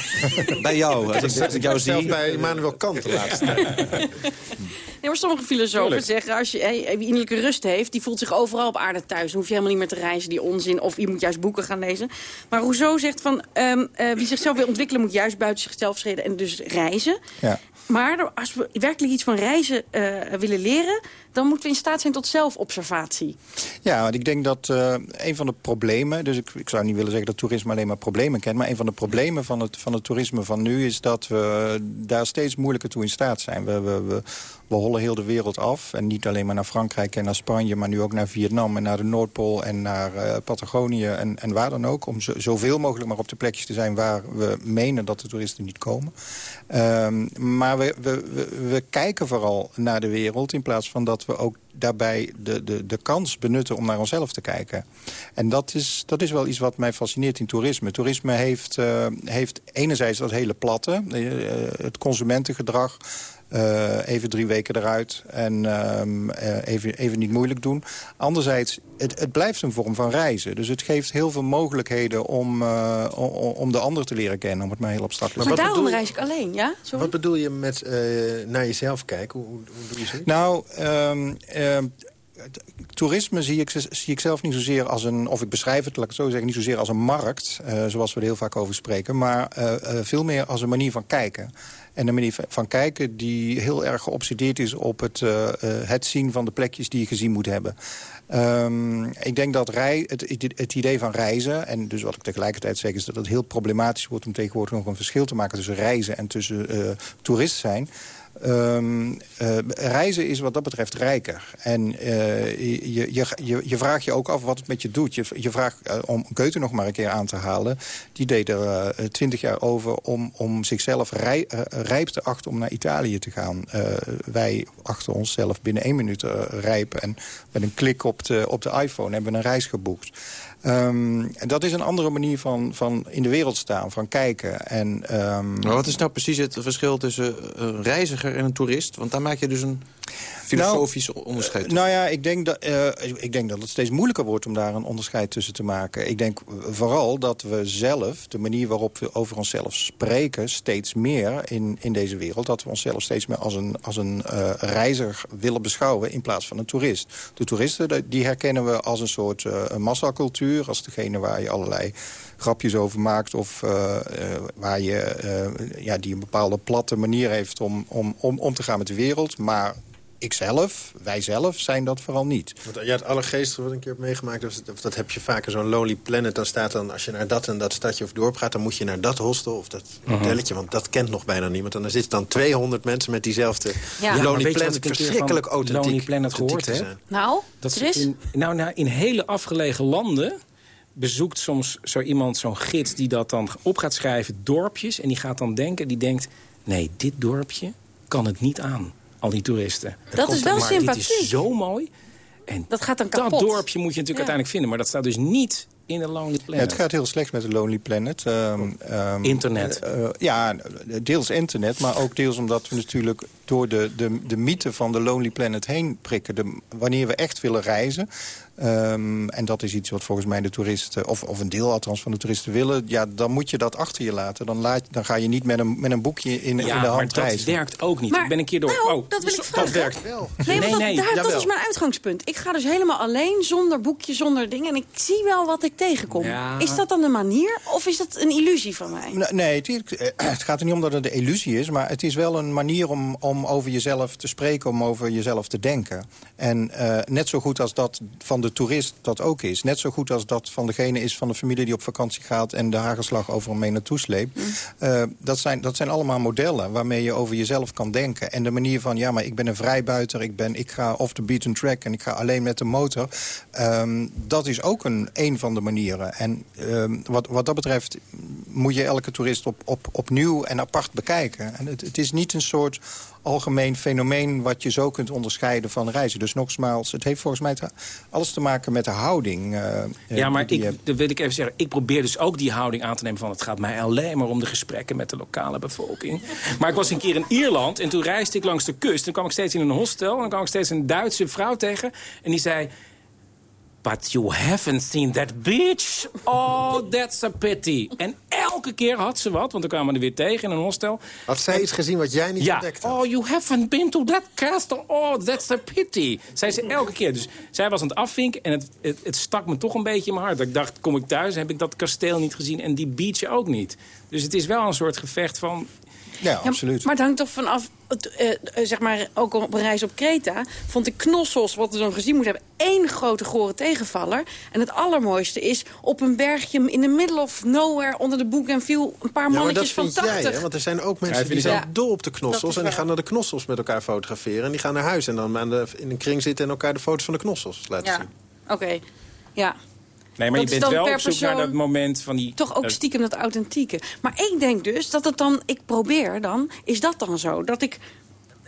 Bij jou, als ik, als ik jou zie... Zelfs bij Immanuel Kant tijd. Nee, maar sommige filosofen Tuurlijk. zeggen... als je hey, wie innerlijke rust heeft, die voelt zich overal op aarde thuis. Dan hoef je helemaal niet meer te reizen, die onzin. Of je moet juist boeken gaan lezen. Maar Rousseau zegt van... ehm, eh, wie zichzelf wil ontwikkelen, moet juist buiten zichzelf schreden... en dus reizen. Ja. Maar als we werkelijk iets van reizen eh, willen leren... dan moeten we in staat zijn tot zelfobservatie. Ja, want ik denk dat eh, een van de problemen... dus ik, ik zou niet willen zeggen dat toerisme alleen maar problemen kent... maar een van de problemen van het, van het toerisme van nu... is dat we daar steeds moeilijker toe in staat zijn. We, we, we, we hollen heel de wereld af. En niet alleen maar naar Frankrijk en naar Spanje... maar nu ook naar Vietnam en naar de Noordpool en naar eh, Patagonië en, en waar dan ook. Om zo, zoveel mogelijk maar op de plekjes te zijn... waar we menen dat de toeristen niet komen. Ehm, maar we, we, we, we kijken vooral naar de wereld... in plaats van dat we ook daarbij de, de, de kans benutten om naar onszelf te kijken. En dat is, dat is wel iets wat mij fascineert in toerisme. Toerisme heeft, eh, heeft enerzijds dat hele platte, eh, het consumentengedrag... eh, even drie weken eruit en ehm, eh, even, even niet moeilijk doen. Anderzijds, het, het blijft een vorm van reizen. Dus het geeft heel veel mogelijkheden om, eh, o- o- om de ander te leren kennen... om het maar heel abstract te Maar, zeggen. daarom reis ik alleen, ja? Sorry? Wat bedoel je met eh, naar jezelf kijken? Hoe, hoe, doe je zoiets? Nou, ehm, toerisme zie ik, zelf niet zozeer als een... of ik beschrijf het, laat ik zo zeggen, niet zozeer als een markt... eh, zoals we er heel vaak over spreken... maar eh, eh, veel meer als een manier van kijken. En een manier van kijken die heel erg geobsedeerd is... op het, het zien van de plekjes die je gezien moet hebben. Ehm, ik denk dat het, het idee van reizen... en dus wat ik tegelijkertijd zeg is dat het heel problematisch wordt... om tegenwoordig nog een verschil te maken tussen reizen en tussen toerist zijn... Ehm, eh, reizen is wat dat betreft rijker. En eh, je, je, je, je vraagt je ook af wat het met je doet. Je, je vraagt, eh, om Goethe nog maar een keer aan te halen... die deed er twintig jaar over om, om zichzelf rij, rijp te achten om naar Italië te gaan. Wij achten onszelf binnen één minuut rijp. En met een klik op de, op de iPhone hebben we een reis geboekt. Ehm, dat is een andere manier van, van in de wereld staan, van kijken. En, ehm, Maar wat is nou precies het verschil tussen een reiziger en een toerist? Want daar maak je dus een filosofisch onderscheid tussen. Nou ja, ik denk, dat, eh, ik denk dat het steeds moeilijker wordt om daar een onderscheid tussen te maken. Ik denk vooral dat we zelf, de manier waarop we over onszelf spreken... steeds meer in, in deze wereld, dat we onszelf steeds meer als een, als een eh, reiziger willen beschouwen... in plaats van een toerist. De toeristen, die herkennen we als een soort eh, massacultuur... als degene waar je allerlei grapjes over maakt... of eh, eh, waar je, eh, ja, die een bepaalde platte manier heeft om, om, om, om te gaan met de wereld... maar ikzelf, wij zelf, zijn dat vooral niet. Want ja, het allergeestige wat ik een keer heb meegemaakt... Dat, dat, dat heb je vaker zo'n Lonely Planet. Dan staat dan, als je naar dat en dat stadje of dorp gaat... dan moet je naar dat hostel of dat Mhm. hotelletje. Want dat kent nog bijna niemand. En dan zitten dan 200 mensen met diezelfde Ja. Ja, Lonely weet je wat Planet. Verschrikkelijk van authentiek. Lonely Planet authentiek gehoord zijn. Nou, Dat Chris? in, nou, nou, in hele afgelegen landen bezoekt soms zo iemand, zo'n gids... die dat dan op gaat schrijven, dorpjes. En die gaat dan denken, die denkt... nee, dit dorpje kan het niet aan. Al die toeristen. Dat is wel maar Dit sympathiek. is zo mooi. En Dat gaat dan dat kapot. dorpje moet je natuurlijk Ja. uiteindelijk vinden. Maar dat staat dus niet in de Lonely Ja, Planet. het gaat heel slecht met de Lonely Planet. Ehm, ehm, Internet. eh, eh, ja, deels internet, maar ook deels omdat we natuurlijk door de, de, de mythe van de Lonely Planet heen prikken. De, wanneer we echt willen reizen, ehm, en dat is iets wat volgens mij de toeristen, of, of een deel althans van de toeristen willen, ja, dan moet je dat achter je laten. Dan, laat, dan ga je niet met een, met een boekje in, in de ja, hand maar dat reizen. werkt ook niet. Maar- ik ben een keer door... Nou, oh, dat wil ik dat vragen. werkt wel. Nee, dat, nee, daar, dat jawel. is mijn uitgangspunt. Ik ga dus helemaal alleen, zonder boekje, zonder dingen. En ik zie wel wat ik tegenkom. Ja. Is dat dan de manier? Of is dat een illusie van mij? Nee, Nee, het, het gaat er niet om dat het een illusie is... maar het is wel een manier om, om over jezelf te spreken... om over jezelf te denken. En eh, net zo goed als dat van de toerist dat ook is... net zo goed als dat van degene is van de familie die op vakantie gaat... en de hagelslag over hem mee naartoe sleept... eh, dat, zijn, dat zijn allemaal modellen waarmee je over jezelf kan denken. En de manier van, ja, maar ik ben een vrijbuiter... ik, ben, ik ga off the beaten track en ik ga alleen met de motor... ehm, dat is ook een, een van de manieren. En ehm, wat, wat dat betreft moet je elke toerist op, op, opnieuw en apart bekijken. En het, het is niet een soort algemeen fenomeen wat je zo kunt onderscheiden van reizen. Dus nogmaals, het heeft volgens mij alles te maken met de houding. eh, Ja, maar ik, dat wil ik even zeggen. Ik probeer dus ook die houding aan te nemen van... het gaat mij alleen maar om de gesprekken met de lokale bevolking. Maar ik was een keer in Ierland en toen reisde ik langs de kust. En dan kwam ik steeds in een hostel en dan kwam ik steeds een Duitse vrouw tegen. En die zei... But you haven't seen that beach. Oh, that's a pity. En elke keer had ze wat, want dan kwamen we er weer tegen in een hostel. Had zij iets gezien wat jij niet ja. ontdekt Oh, you haven't been to that castle. Oh, that's a pity. Zei ze elke keer. Dus zij was aan het afvinken en het, het, het stak me toch een beetje in mijn hart. Dat ik dacht, kom ik thuis, heb ik dat kasteel niet gezien en die beach ook niet. Dus het is wel een soort gevecht van... Ja, absoluut. Maar het hangt toch vanaf, eh, eh, zeg maar, ook op een reis op Kreta... vond ik Knossos, wat we dan gezien moeten hebben... één grote gore tegenvaller. En het allermooiste is op een bergje in the middle of nowhere... onder de boek en viel een paar Ja, mannetjes van vind 80. jij, hè? want er zijn ook mensen Ja, die zijn dol op de knossels... en die gaan naar de knossels met elkaar fotograferen... en die gaan naar huis en dan aan de, in een kring zitten... en elkaar de foto's van de knossels laten Ja, zien. oké. Ja. Nee, maar Dat je bent wel op zoek naar dat moment van die... Toch ook eh, stiekem dat authentieke. Maar ik denk dus dat het dan, ik probeer dan, is dat dan zo? Dat ik,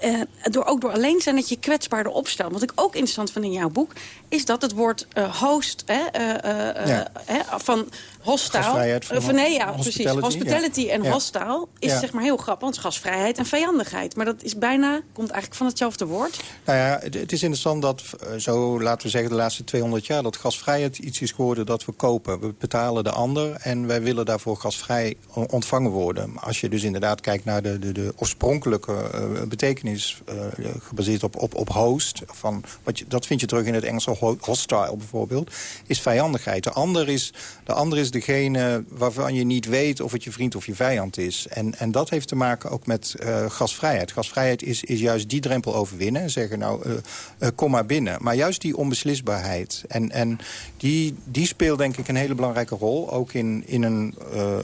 eh, door, ook door alleen zijn dat je kwetsbaarder opstelt. Wat ik ook interessant vind in jouw boek, is dat het woord eh, host, hè, eh, Ja. hè, van hostile... Van, nee, ja, hospitality, precies. Hospitality ja. en Ja. hostile is Ja. zeg maar heel grappig. Want gasvrijheid en vijandigheid. Maar dat is bijna, komt eigenlijk van hetzelfde woord. Nou ja, het, het is interessant dat, eh, zo laten we zeggen de laatste 200 jaar... dat gasvrijheid iets is geworden dat we kopen. We betalen de ander en wij willen daarvoor gasvrij ontvangen worden. Als je dus inderdaad kijkt naar de, de, de oorspronkelijke eh, betekenis... eh, gebaseerd op, op, op host, van, wat je, dat vind je terug in het Engelse ho- hostile bijvoorbeeld... is vijandigheid. De ander is, de ander is degene waarvan je niet weet of het je vriend of je vijand is. En, en dat heeft te maken ook met eh, gasvrijheid. Gasvrijheid is, is juist die drempel overwinnen. En zeggen, nou, eh, eh, kom maar binnen. Maar juist die onbeslisbaarheid. En, en die, die speelt denk ik een hele belangrijke rol. Ook in, in, een,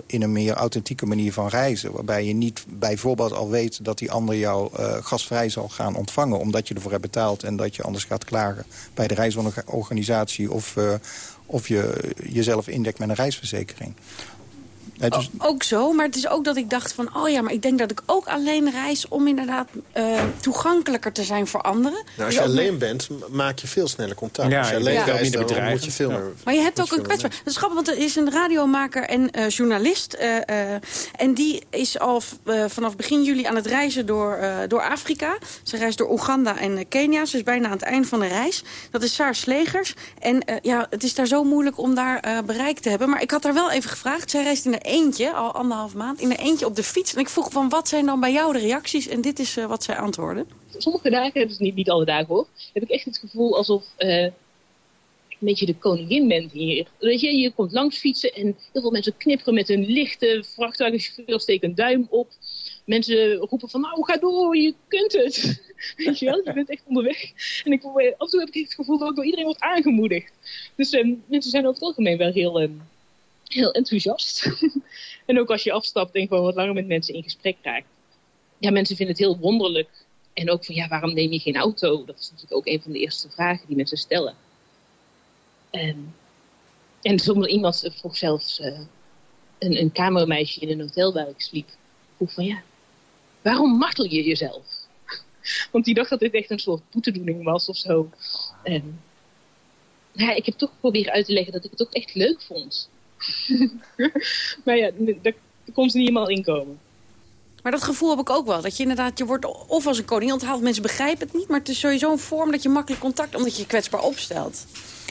in een meer authentieke manier van reizen. Waarbij je niet bijvoorbeeld al weet dat die ander jou gasvrij zal gaan ontvangen. Omdat je ervoor hebt betaald en dat je anders gaat klagen bij de reisorganisatie. Of, of je jezelf indekt met een reisverzekering. Nee, dus- Ook zo, maar het is ook dat ik dacht van... oh ja, maar ik denk dat ik ook alleen reis om inderdaad eh, toegankelijker te zijn voor anderen. Nou, als Dus je met- alleen bent, maak je veel sneller contact. Ja, als je alleen bent veel reist, dan moet je veel Ja. meer... Maar je hebt ook een kwetsbaar... Dat is grappig, want er is een radiomaker en eh, journalist. eh, eh, en die is al eh, vanaf begin juli aan het reizen door, eh, door Afrika. Ze reist door Oeganda en Kenia. Ze is bijna aan het eind van de reis. Dat is Saar Slegers. En eh, ja, het is daar zo moeilijk om daar eh, bereik te hebben. Maar ik had haar wel even gevraagd. Zij reist in haar eentje, al anderhalf maand, in haar eentje op de fiets. En ik vroeg van, wat zijn dan bij jou de reacties? En dit is eh, wat zij antwoordde. sommige dagen, dus niet, niet alle dagen hoor, heb ik echt het gevoel alsof eh, ik een beetje de koningin bent hier. Weet je, je komt langs fietsen en heel veel mensen knipperen met hun lichte vrachtwagenchauffeur, steken een duim op. Mensen roepen van, nou ga door, je kunt het. Weet je wel, je bent echt onderweg. En ik, eh, af en toe heb ik het gevoel dat ik door iedereen word aangemoedigd. Dus eh, mensen zijn over het algemeen wel heel, eh, heel enthousiast. en ook als je afstapt en gewoon wat langer met mensen in gesprek raakt. Ja, mensen vinden het heel wonderlijk en ook van, ja, waarom neem je geen auto? Dat is natuurlijk ook een van de eerste vragen die mensen stellen. En, en soms iemand vroeg zelfs, eh, een, een kamermeisje in een hotel waar ik sliep, vroeg van, ja, waarom martel je jezelf? Want die dacht dat dit echt een soort boetedoening was of zo. En ja, ik heb toch geprobeerd uit te leggen dat ik het ook echt leuk vond. maar ja, daar kon ze niet helemaal inkomen. Maar dat gevoel heb ik ook wel. Dat je inderdaad, je wordt of als een koningin onthaald. Mensen begrijpen het niet, maar het is sowieso een vorm dat je makkelijk contact... omdat je je kwetsbaar opstelt.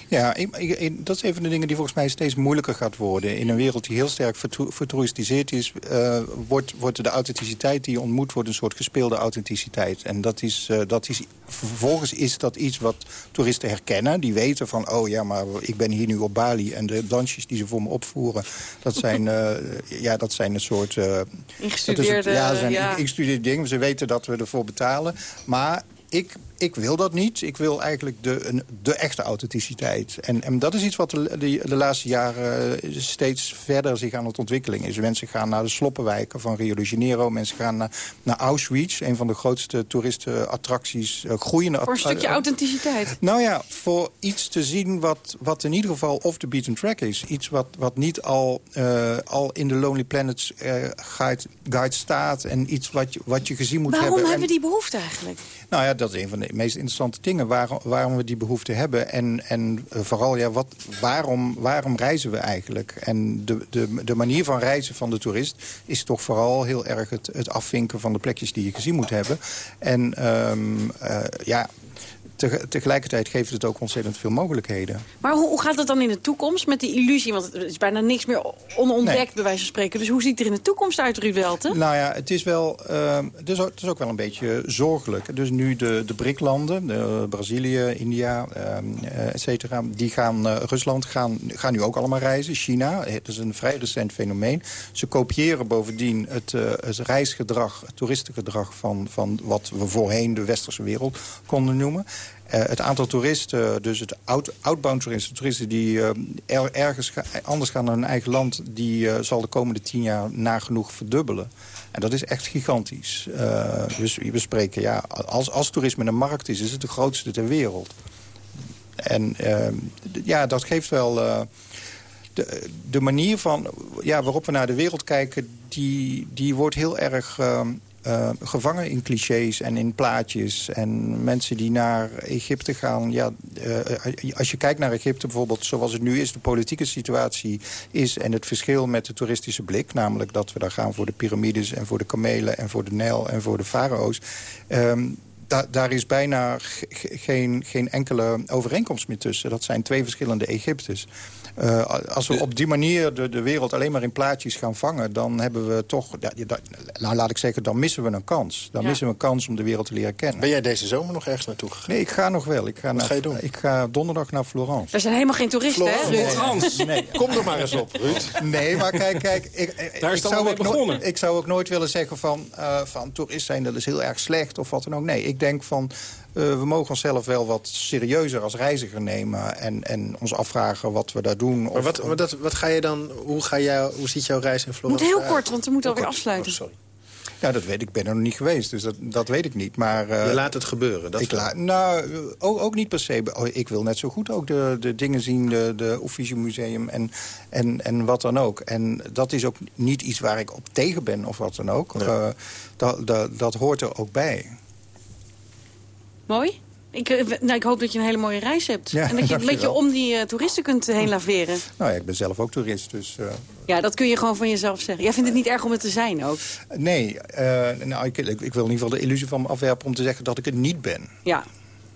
Ja, ik- ik- ik- dat is een van de dingen die volgens mij steeds moeilijker gaat worden. In een wereld die heel sterk vertoeristiseerd is... eh, wordt, wordt de authenticiteit die je ontmoet wordt een soort gespeelde authenticiteit. En dat is, eh, dat is, vervolgens is dat iets wat toeristen herkennen. Die weten van, oh ja, maar ik ben hier nu op Bali... en de dansjes die ze voor me opvoeren, dat zijn, eh, ja, dat zijn een soort... Ingestudeerde, dat is een- ja, dat zijn ja. ingestudeerde dingen. Ze weten dat we ervoor betalen. Maar ik, ik wil dat niet. Ik wil eigenlijk de, de echte authenticiteit. En, en dat is iets wat de, de, de laatste jaren eh, steeds verder zich aan het ontwikkelen is. Mensen gaan naar de sloppenwijken van Rio de Janeiro. Mensen gaan naar, naar Auschwitz, een van de grootste toeristenattracties. eh, groeiende Voor een stukje authenticiteit. nou ja, voor iets te zien wat, wat in ieder geval off the beaten track is. Iets wat, wat niet al, eh, al in de Lonely Planets guide, guide staat. En iets wat je, wat je gezien moet Waarom hebben. hebben En- we die behoefte eigenlijk? nou ja, dat is een van de meest interessante dingen. Waarom, waarom we die behoefte hebben. En, en vooral, ja, wat, waarom, waarom reizen we eigenlijk? En de, de, de manier van reizen van de toerist... is toch vooral heel erg het, het afvinken van de plekjes die je gezien moet hebben. En ehm, eh, ja, te- tegelijkertijd geeft het ook ontzettend veel mogelijkheden. Maar hoe, hoe gaat het dan in de toekomst met die illusie? Want er is bijna niks meer onontdekt, Nee. bij wijze van spreken. Dus hoe ziet het er in de toekomst uit, Ruud Welten? Nou ja, het is wel, ehm, het, is ook, het is ook wel een beetje zorgelijk. Dus nu de, de BRIC-landen, de Brazilië, India, eh, et cetera... die gaan, eh, Rusland gaan, gaan nu ook allemaal reizen. China, eh, dat is een vrij recent fenomeen. Ze kopiëren bovendien het, eh, het reisgedrag, het toeristengedrag... Van, van wat we voorheen de westerse wereld konden noemen. Eh, het aantal toeristen, dus het out, outbound toeristen... toeristen die eh, er, ergens anders gaan naar hun eigen land... die eh, zal de komende tien jaar nagenoeg verdubbelen. En dat is echt gigantisch. Dus we spreken, ja, als, als toerisme een markt is... is het de grootste ter wereld. En eh, d- ja, dat geeft wel... de, de manier van, ja, waarop we naar de wereld kijken... die, die wordt heel erg eh, eh, gevangen in clichés en in plaatjes. En mensen die naar Egypte gaan... Ja, eh, als je kijkt naar Egypte bijvoorbeeld zoals het nu is... de politieke situatie is en het verschil met de toeristische blik... namelijk dat we daar gaan voor de piramides en voor de kamelen... en voor de Nijl en voor de farao's... Ehm, da- daar is bijna ge- ge- geen, geen enkele overeenkomst meer tussen. Dat zijn twee verschillende Egyptes. Eh, als we op die manier de, de wereld alleen maar in plaatjes gaan vangen... dan hebben we toch, ja, ja, dat- nou laat ik zeggen, dan missen we een kans. Dan Ja. missen we een kans om de wereld te leren kennen. Ben jij deze zomer nog ergens naartoe gegaan? Nee, ik ga nog wel. Ik ga, naar, ga je doen? Ik ga donderdag naar Florence. Er zijn helemaal geen toeristen, hè, Ruud? Nee. Kom er maar eens op, Ruud. Nee, maar kijk, kijk ik, ik, Daar is ik zou ook nooit- begonnen. ik zou ook nooit willen zeggen van, eh, van toerist zijn, dat is heel erg slecht of wat dan ook. Nee, ik denk van, eh, we mogen onszelf wel wat serieuzer als reiziger nemen... en, en ons afvragen wat we daar doen. Maar of- wat, wat, dat, wat ga je dan, hoe, ga jij, hoe ziet jouw reis in Moet Florence heel eruit? kort, want we moeten alweer kort. afsluiten. Oh, sorry. Ja, dat weet ik. Ik ben er nog niet geweest, dus dat, dat weet ik niet. Maar, eh, Je laat het gebeuren. Dat ik laat, nou, ook, ook niet per se. Oh, ik wil net zo goed ook de, de dingen zien, de, de Museum en, en, en wat dan ook. En dat is ook niet iets waar ik op tegen ben of wat dan ook. Eh, dat, dat, dat hoort er ook bij. Mooi. Ik, eh, nou, ik hoop dat je een hele mooie reis hebt. Ja, en dat je een beetje om die eh, toeristen kunt eh, heen laveren. Nou ja, ik ben zelf ook toerist, dus... Ja, dat kun je gewoon van jezelf zeggen. Jij vindt het niet erg om het te zijn ook. nee, nou, ik, ik, ik wil in ieder geval de illusie van me afwerpen om te zeggen dat ik het niet ben. Ja,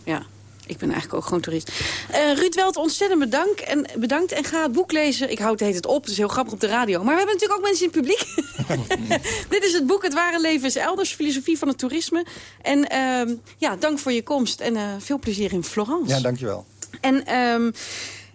ja. Ik ben eigenlijk ook gewoon toerist. Eh Ruud Welt, ontzettend bedankt en, bedankt. En ga het boek lezen. Ik houd het het op. Het is heel grappig op de radio. Maar we hebben natuurlijk ook mensen in het publiek. Dit is het boek Het ware leven is elders. Filosofie van het toerisme. En ehm, ja, dank voor je komst. En eh, veel plezier in Florence. Ja, dankjewel. En ehm,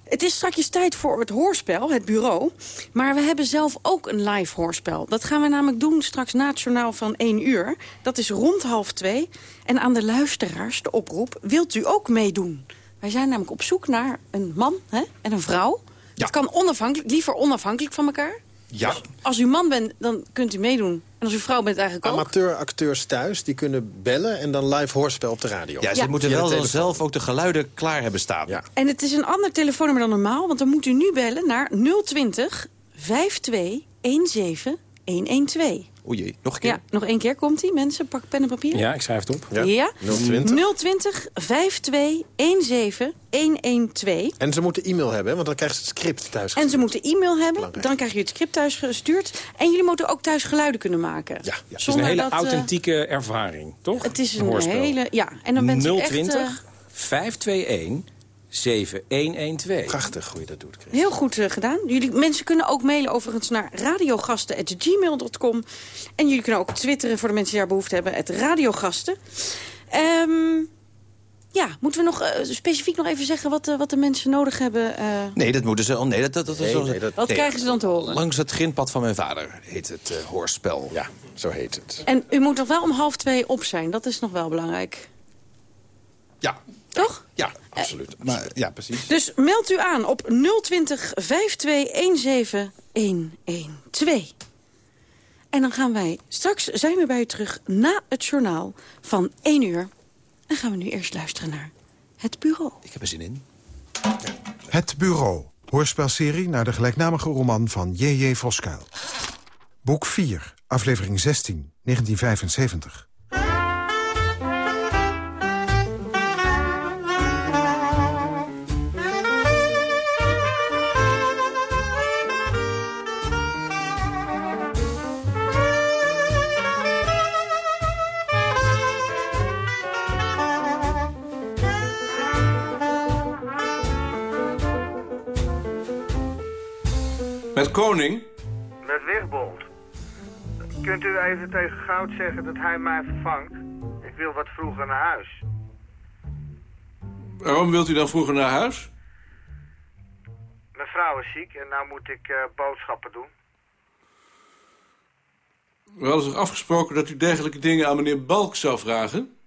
het is straks tijd voor het hoorspel, het bureau. Maar we hebben zelf ook een live hoorspel. Dat gaan we namelijk doen straks na het journaal van 1 uur. Dat is rond half 2. En aan de luisteraars de oproep, wilt u ook meedoen? Wij zijn namelijk op zoek naar een man hè, en een vrouw. Het kan onafhankelijk, liever onafhankelijk van elkaar. Ja. Als u man bent, dan kunt u meedoen. En als u vrouw bent eigenlijk ook. Amateuracteurs thuis, die kunnen bellen en dan live hoorspel op de radio. Ja, ze Ja. moeten wel dan zelf ook de geluiden klaar hebben staan. Ja. En het is een ander telefoonnummer dan normaal, want dan moet u nu bellen naar 020 52 17 112. O jee, nog een keer. Ja, nog één keer komt hij. Mensen, pak pen en papier. Ja, ik schrijf het op. Ja. 020. 020 52 17 112. En ze moeten e-mail hebben, want dan krijgen ze het script thuis. En ze moeten e-mail hebben. Dan krijg je het script thuis gestuurd. En jullie moeten ook thuis geluiden kunnen maken. Ja, Het is een hele authentieke ervaring, toch? Het is een hele... Ja, en dan bent u echt... 020 eh, 521 7112. Prachtig hoe je dat doet, Chris. Heel goed eh, gedaan. Jullie, mensen kunnen ook mailen overigens naar radiogasten.gmail.com. En jullie kunnen ook twitteren voor de mensen die daar behoefte hebben. Het radiogasten. Ehm, ja, moeten we nog eh, specifiek nog even zeggen wat, eh, wat de mensen nodig hebben? eh? Nee, dat moeten ze al. Nee, dat, dat, dat, Nee, zo- nee, dat- Wat krijgen ze dan te horen? Langs het grindpad van mijn vader heet het hoorspel. Ja, zo heet het. En u moet nog wel om half twee op zijn. Dat is nog wel belangrijk. Ja. Toch? Ja, absoluut. Maar, ja, precies. Dus meld u aan op 020 5217 112. En dan gaan wij straks zijn we bij u terug na het journaal van 1 uur. En gaan we nu eerst luisteren naar het bureau. Ik heb er zin in. Het Bureau. Hoorspelserie naar de gelijknamige roman van J.J. Voskuil. Boek 4, aflevering 16, 1975. Met Koning? Met Wigbold. Kunt u even tegen Goud zeggen dat hij mij vervangt? Ik wil wat vroeger naar huis. Waarom wilt u dan vroeger naar huis? Mijn vrouw is ziek en nou moet ik eh, boodschappen doen. We hadden toch afgesproken dat u dergelijke dingen aan meneer Balk zou vragen?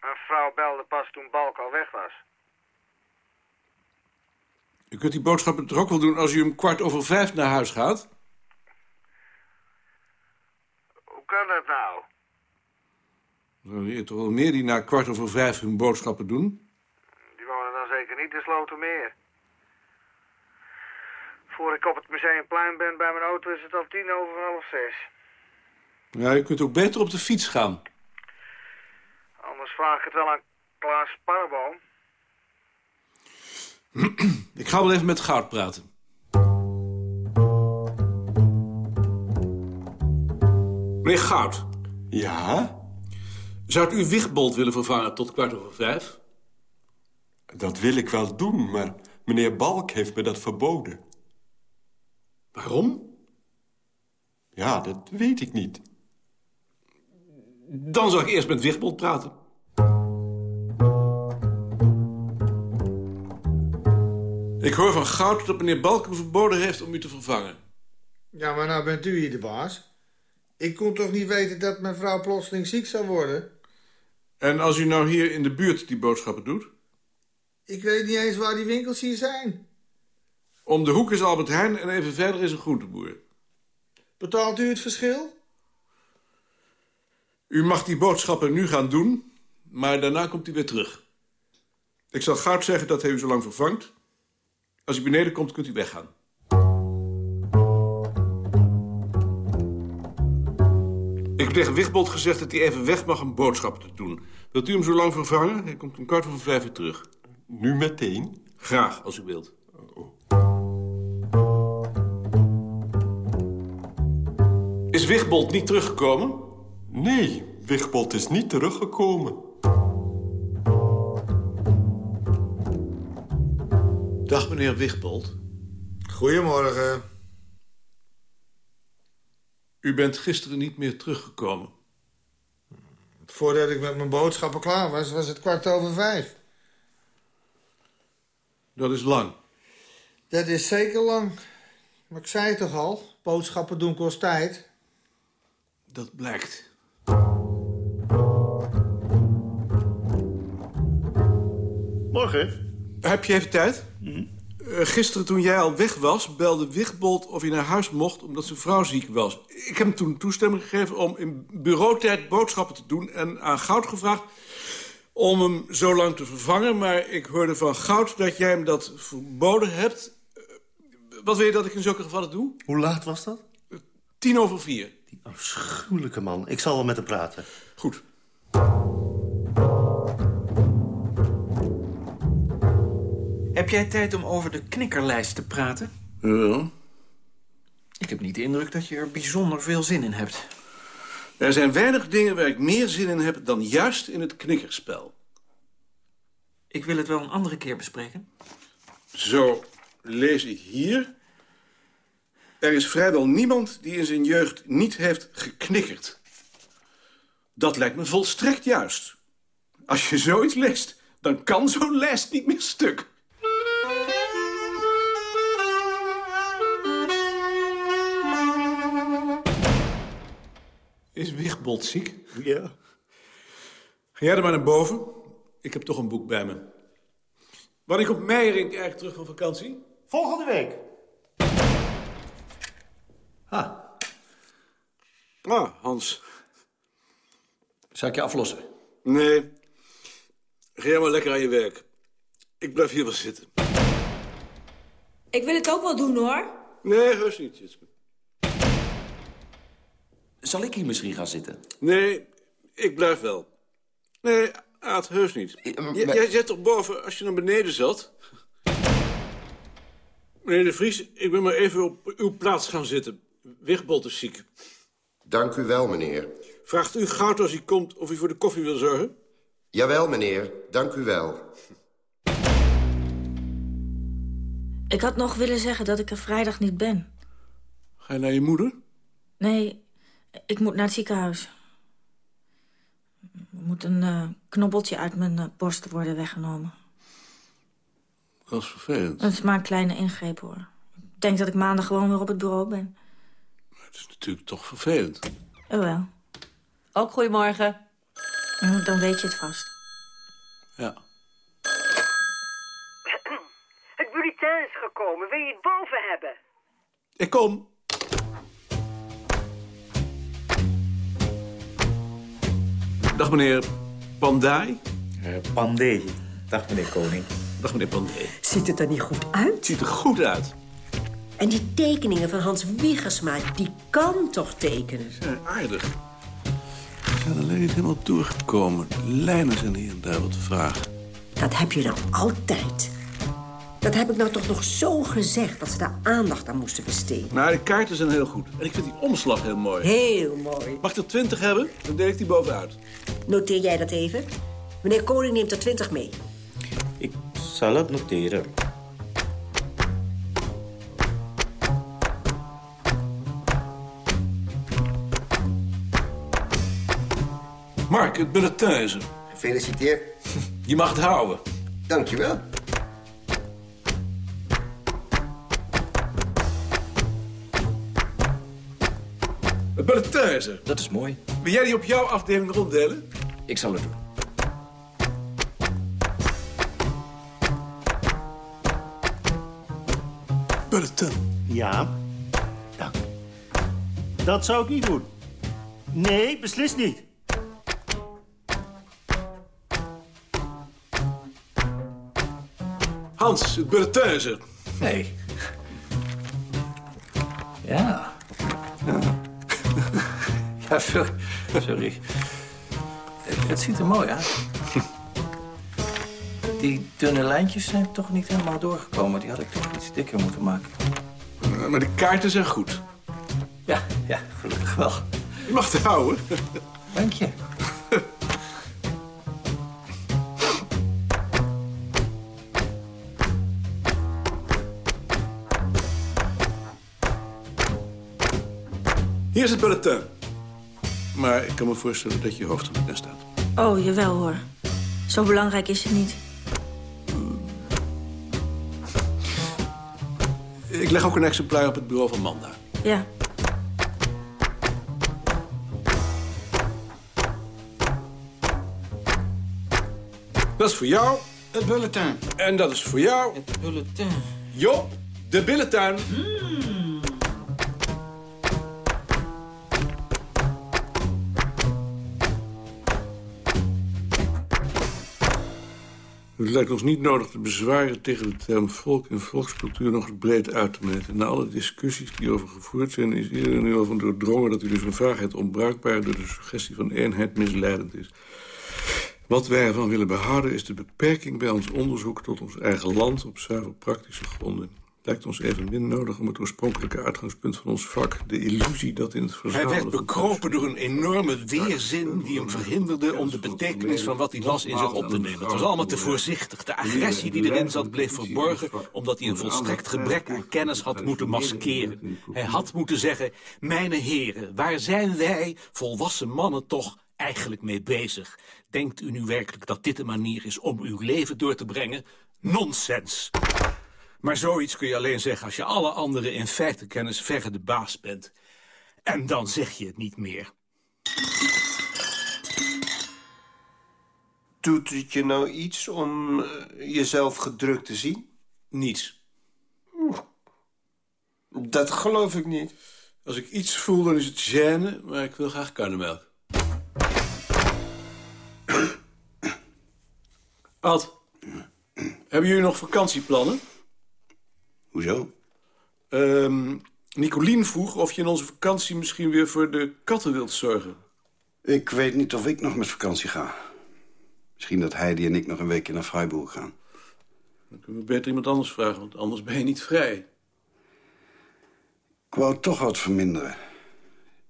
Mijn vrouw belde pas toen Balk al weg was. U kunt die boodschappen toch ook wel doen als u om kwart over vijf naar huis gaat? Hoe kan dat nou? Er zijn toch wel meer die na kwart over vijf hun boodschappen doen? Die wonen dan zeker niet in Slotermeer. Voor ik op het Museumplein ben bij mijn auto is het al tien over half zes. Ja, u kunt ook beter op de fiets gaan. Anders vraag ik het wel aan Klaas Parboom. Ik ga wel even met Goud praten. Meneer Goud. Ja? Zou u Wigbold willen vervangen tot kwart over vijf? Dat wil ik wel doen, maar meneer Balk heeft me dat verboden. Waarom? Ja, dat weet ik niet. Dan zal ik eerst met Wigbold praten. Ik hoor van Goud dat meneer Balk hem verboden heeft om u te vervangen. Ja, maar nou bent u hier de baas. Ik kon toch niet weten dat mijn vrouw plotseling ziek zou worden? En als u nou hier in de buurt die boodschappen doet? Ik weet niet eens waar die winkels hier zijn. Om de hoek is Albert Heijn en even verder is een groenteboer. Betaalt u het verschil? U mag die boodschappen nu gaan doen, maar daarna komt hij weer terug. Ik zal Goud zeggen dat hij u zo lang vervangt. Als hij beneden komt, kunt u weggaan. Ik heb tegen Wigbold gezegd dat hij even weg mag om boodschappen te doen. Wilt u hem zo lang vervangen? Hij komt om kwart over vijf weer terug. Nu meteen? Graag, als u wilt. Is Wigbold niet teruggekomen? Nee, Wigbold is niet teruggekomen. Dag, meneer Wigbold. Goedemorgen. U bent gisteren niet meer teruggekomen. Voordat ik met mijn boodschappen klaar was, was het kwart over vijf. Dat is lang. Dat is zeker lang. Maar ik zei het toch al, boodschappen doen kost tijd. Dat blijkt. Morgen. Heb je even tijd? Eh, gisteren toen jij al weg was, belde Wigbold of je naar huis mocht... omdat zijn vrouw ziek was. Ik heb hem toen toestemming gegeven om in bureautijd boodschappen te doen... en aan Goud gevraagd om hem zo lang te vervangen. Maar ik hoorde van Goud dat jij hem dat verboden hebt. Eh, Wat wil je dat ik in zulke gevallen doe? Hoe laat was dat? Tien over vier. Die afschuwelijke man. Ik zal wel met hem praten. Goed. Heb jij tijd om over de knikkerlijst te praten? Ja. Ik heb niet de indruk dat je er bijzonder veel zin in hebt. Er zijn weinig dingen waar ik meer zin in heb dan juist in het knikkerspel. Ik wil het wel een andere keer bespreken. Zo lees ik hier. Er is vrijwel niemand die in zijn jeugd niet heeft geknikkerd. Dat lijkt me volstrekt juist. Als je zoiets leest, dan kan zo'n lijst niet meer stuk. Is Wigbold ziek? Ja. Ga jij er maar naar boven. Ik heb toch een boek bij me. Wanneer komt Meijerink eigenlijk terug van vakantie? Volgende week. Ah. Ah, Hans. Zal ik je aflossen? Nee. Ga jij maar lekker aan je werk. Ik blijf hier wel zitten. Ik wil het ook wel doen, hoor. Nee, heus niet, Jitske. Zal ik hier misschien gaan zitten? Nee, ik blijf wel. Nee, Aad, heus niet. J- Jij zit toch boven als je naar beneden zat? Meneer de Vries, ik ben maar even op uw plaats gaan zitten. Wigbold is ziek. Dank u wel, meneer. Vraagt u goud als hij komt of u voor de koffie wil zorgen? Jawel, meneer. Dank u wel. Ik had nog willen zeggen dat ik er vrijdag niet ben. Ga je naar je moeder? Nee, ik moet naar het ziekenhuis. Er moet een eh, knobbeltje uit mijn eh, borst worden weggenomen. Dat is vervelend. Dat is maar een kleine ingreep, hoor. Ik denk dat ik maandag gewoon weer op het bureau ben. Het is natuurlijk toch vervelend. Jawel. Ook goedemorgen. Ja, Dan weet je het vast. Ja. Het bulletin is gekomen. Wil je het boven hebben? Ik kom. Dag meneer Pandai. Pandé. Dag meneer Koning. Dag meneer Pandai. Ziet het er niet goed uit? Het ziet er goed uit. En die tekeningen van Hans Wiegersma, die kan toch tekenen? zijn aardig. Ze zijn alleen niet helemaal doorgekomen. De lijnen zijn hier en daar wat vragen. Dat heb je nou altijd. Dat heb ik nou toch nog zo gezegd, dat ze daar aandacht aan moesten besteden. Maar de kaarten zijn heel goed. En ik vind die omslag heel mooi. Heel mooi. Mag ik er twintig hebben? Dan deel ik die bovenuit. Noteer jij dat even? Meneer Koning neemt er twintig mee. Ik zal het noteren. Mark, het bulletin is er. Gefeliciteerd. Je mag het houden. Dankjewel. Er. Dat is mooi. Wil jij die op jouw afdeling ronddelen? Ik zal het doen. Bulletin. Ja. Dank. Dat zou ik niet doen. Nee, beslist niet. Hans, het bulletin is er. Nee. Ja. Ja, sorry. sorry. Het, het ziet er mooi uit. Die dunne lijntjes zijn toch niet helemaal doorgekomen. Die had ik toch iets dikker moeten maken. Maar de kaarten zijn goed. Ja, ja, gelukkig wel. Je mag het houden. Dank je. Hier is het bulletin. Maar ik kan me voorstellen dat je hoofd er niet in staat. Oh, jawel hoor. Zo belangrijk is het niet. Ik leg ook een exemplaar op het bureau van Manda. Ja. Dat is voor jou. Het bulletin. En dat is voor jou. Het bulletin. Job, de billentuin. Het lijkt ons niet nodig te bezwaren tegen de term volk en volkscultuur nog breed uit te meten. Na alle discussies die over gevoerd zijn, is iedereen nu al van doordrongen dat u dus een vaagheid onbruikbaar door de suggestie van eenheid misleidend is. Wat wij ervan willen behouden is de beperking bij ons onderzoek tot ons eigen land op zuiver praktische gronden. Lijkt ons evenmin nodig om het oorspronkelijke uitgangspunt van ons vak, de illusie dat in het Hij verzamelen werd van bekropen door een enorme weerzin die hem verhinderde om de betekenis van wat hij las in zich op te nemen. Het was allemaal te voorzichtig. De agressie die erin zat bleef verborgen omdat hij een volstrekt gebrek aan kennis had moeten maskeren. Hij had moeten zeggen, mijn heren, waar zijn wij, volwassen mannen toch, eigenlijk mee bezig? Denkt u nu werkelijk dat dit de manier is om uw leven door te brengen? Nonsens! Maar zoiets kun je alleen zeggen als je alle anderen in feite kennis verre de baas bent. En dan zeg je het niet meer. Doet het je nou iets om eh, jezelf gedrukt te zien? Niets. Dat geloof ik niet. Als ik iets voel, dan is het gêne, maar ik wil graag karnemelk. Ad, hebben jullie nog vakantieplannen? Hoezo? Ehm Nicolien vroeg of je in onze vakantie misschien weer voor de katten wilt zorgen. Ik weet niet of ik nog met vakantie ga. Misschien dat Heidi en ik nog een weekje naar Freiburg gaan. Dan kunnen we beter iemand anders vragen, want anders ben je niet vrij. Ik wou toch wat verminderen.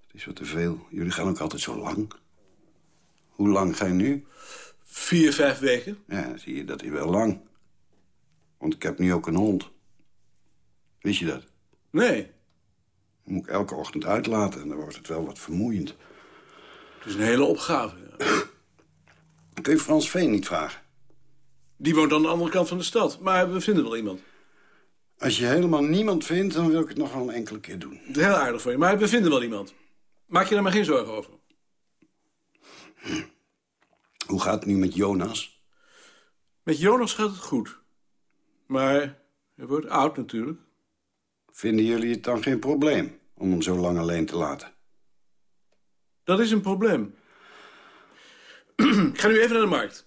Het is wat te veel. Jullie gaan ook altijd zo lang. Hoe lang ga je nu? Vier, vijf weken. Ja, zie je, dat is wel lang. Want ik heb nu ook een hond. Wist je dat? Nee. Die moet ik elke ochtend uitlaten en dan wordt het wel wat vermoeiend. Het is een hele opgave. ja. Kun je Frans Veen niet vragen? Die woont aan de andere kant van de stad, maar we vinden wel iemand. Als je helemaal niemand vindt, dan wil ik het nog wel een enkele keer doen. Heel aardig voor je, maar we vinden wel iemand. Maak je daar maar geen zorgen over. Hoe gaat het nu met Jonas? Met Jonas gaat het goed. Maar hij wordt oud natuurlijk. Vinden jullie het dan geen probleem om hem zo lang alleen te laten? Dat is een probleem. Ik ga nu even naar de markt.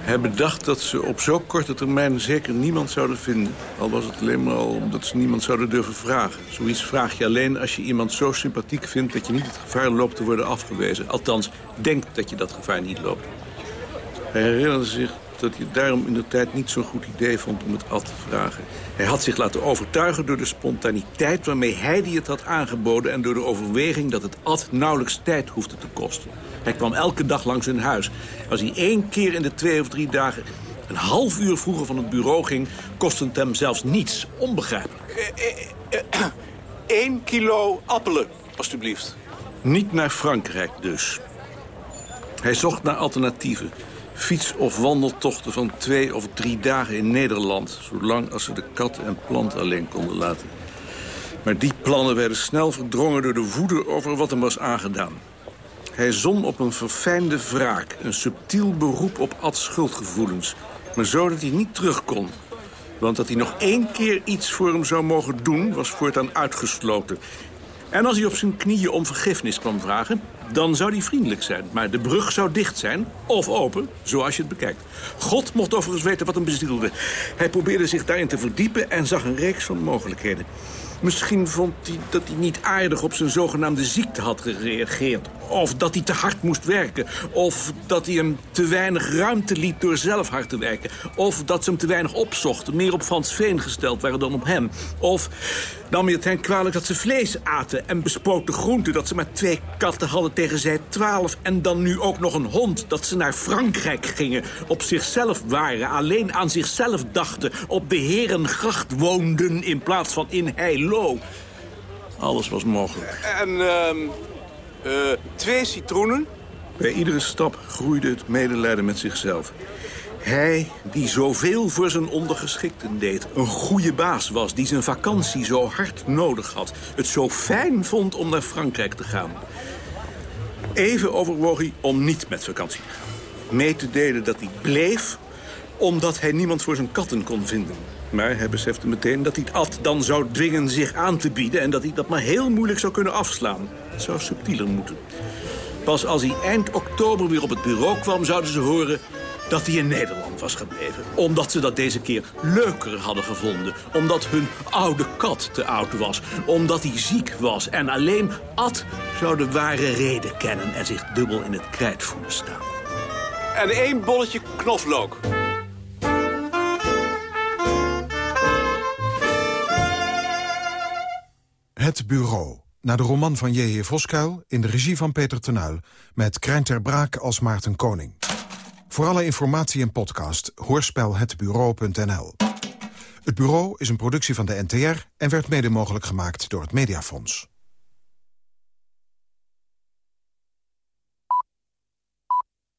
Hij bedacht dat ze op zo korte termijn zeker niemand zouden vinden. Al was het alleen maar al omdat ze niemand zouden durven vragen. Zoiets vraag je alleen als je iemand zo sympathiek vindt... dat je niet het gevaar loopt te worden afgewezen. Althans, denkt dat je dat gevaar niet loopt. Hij herinnerde zich dat hij daarom in de tijd niet zo'n goed idee vond om het Ad te vragen. Hij had zich laten overtuigen door de spontaniteit waarmee hij die het had aangeboden... en door de overweging dat het Ad nauwelijks tijd hoefde te kosten. Hij kwam elke dag langs hun huis. Als hij één keer in de twee of drie dagen een half uur vroeger van het bureau ging... kostte het hem zelfs niets. Onbegrijpelijk. Eén kilo appelen, alstublieft. Niet naar Frankrijk dus. Hij zocht naar alternatieven. Fiets- of wandeltochten van twee of drie dagen in Nederland... zolang als ze de kat en plant alleen konden laten. Maar die plannen werden snel verdrongen door de woede over wat hem was aangedaan. Hij zon op een verfijnde wraak, een subtiel beroep op Ads schuldgevoelens. Maar zo dat hij niet terug kon. Want dat hij nog één keer iets voor hem zou mogen doen, was voortaan uitgesloten. En als hij op zijn knieën om vergiffenis kwam vragen, dan zou hij vriendelijk zijn. Maar de brug zou dicht zijn, of open, zoals je het bekijkt. God mocht overigens weten wat hem bezielde. Hij probeerde zich daarin te verdiepen en zag een reeks van mogelijkheden. Misschien vond hij dat hij niet aardig op zijn zogenaamde ziekte had gereageerd. Of dat hij te hard moest werken. Of dat hij hem te weinig ruimte liet door zelf hard te werken. Of dat ze hem te weinig opzochten, meer op Frans Veen gesteld waren dan op hem. Of nam hij het hen kwalijk dat ze vlees aten en bespoten groenten. Dat ze maar twee katten hadden tegen zij twaalf. En dan nu ook nog een hond. Dat ze naar Frankrijk gingen. Op zichzelf waren, alleen aan zichzelf dachten. Op de Herengracht woonden in plaats van in Heilo. Alles was mogelijk. En ehm eh, twee citroenen. Bij iedere stap groeide het medelijden met zichzelf. Hij, die zoveel voor zijn ondergeschikten deed, een goede baas was... die zijn vakantie zo hard nodig had... het zo fijn vond om naar Frankrijk te gaan. Even overwoog hij om niet met vakantie. Mee te delen dat hij bleef, omdat hij niemand voor zijn katten kon vinden. Maar hij besefte meteen dat hij het Ad dan zou dwingen zich aan te bieden... en dat hij dat maar heel moeilijk zou kunnen afslaan. Het zou subtieler moeten. Pas als hij eind oktober weer op het bureau kwam... zouden ze horen dat hij in Nederland was gebleven. Omdat ze dat deze keer leuker hadden gevonden. Omdat hun oude kat te oud was. Omdat hij ziek was. En alleen Ad zou de ware reden kennen... en zich dubbel in het krijt voelen staan. En één bolletje knoflook. Het Bureau. Naar de roman van J.J. Voskuil in de regie van Peter Tenuil... met Krijn ter Braak als Maarten Koning. Voor alle informatie en podcast hoorspelhetbureau.nl. Het Bureau is een productie van de NTR en werd mede mogelijk gemaakt door het Mediafonds.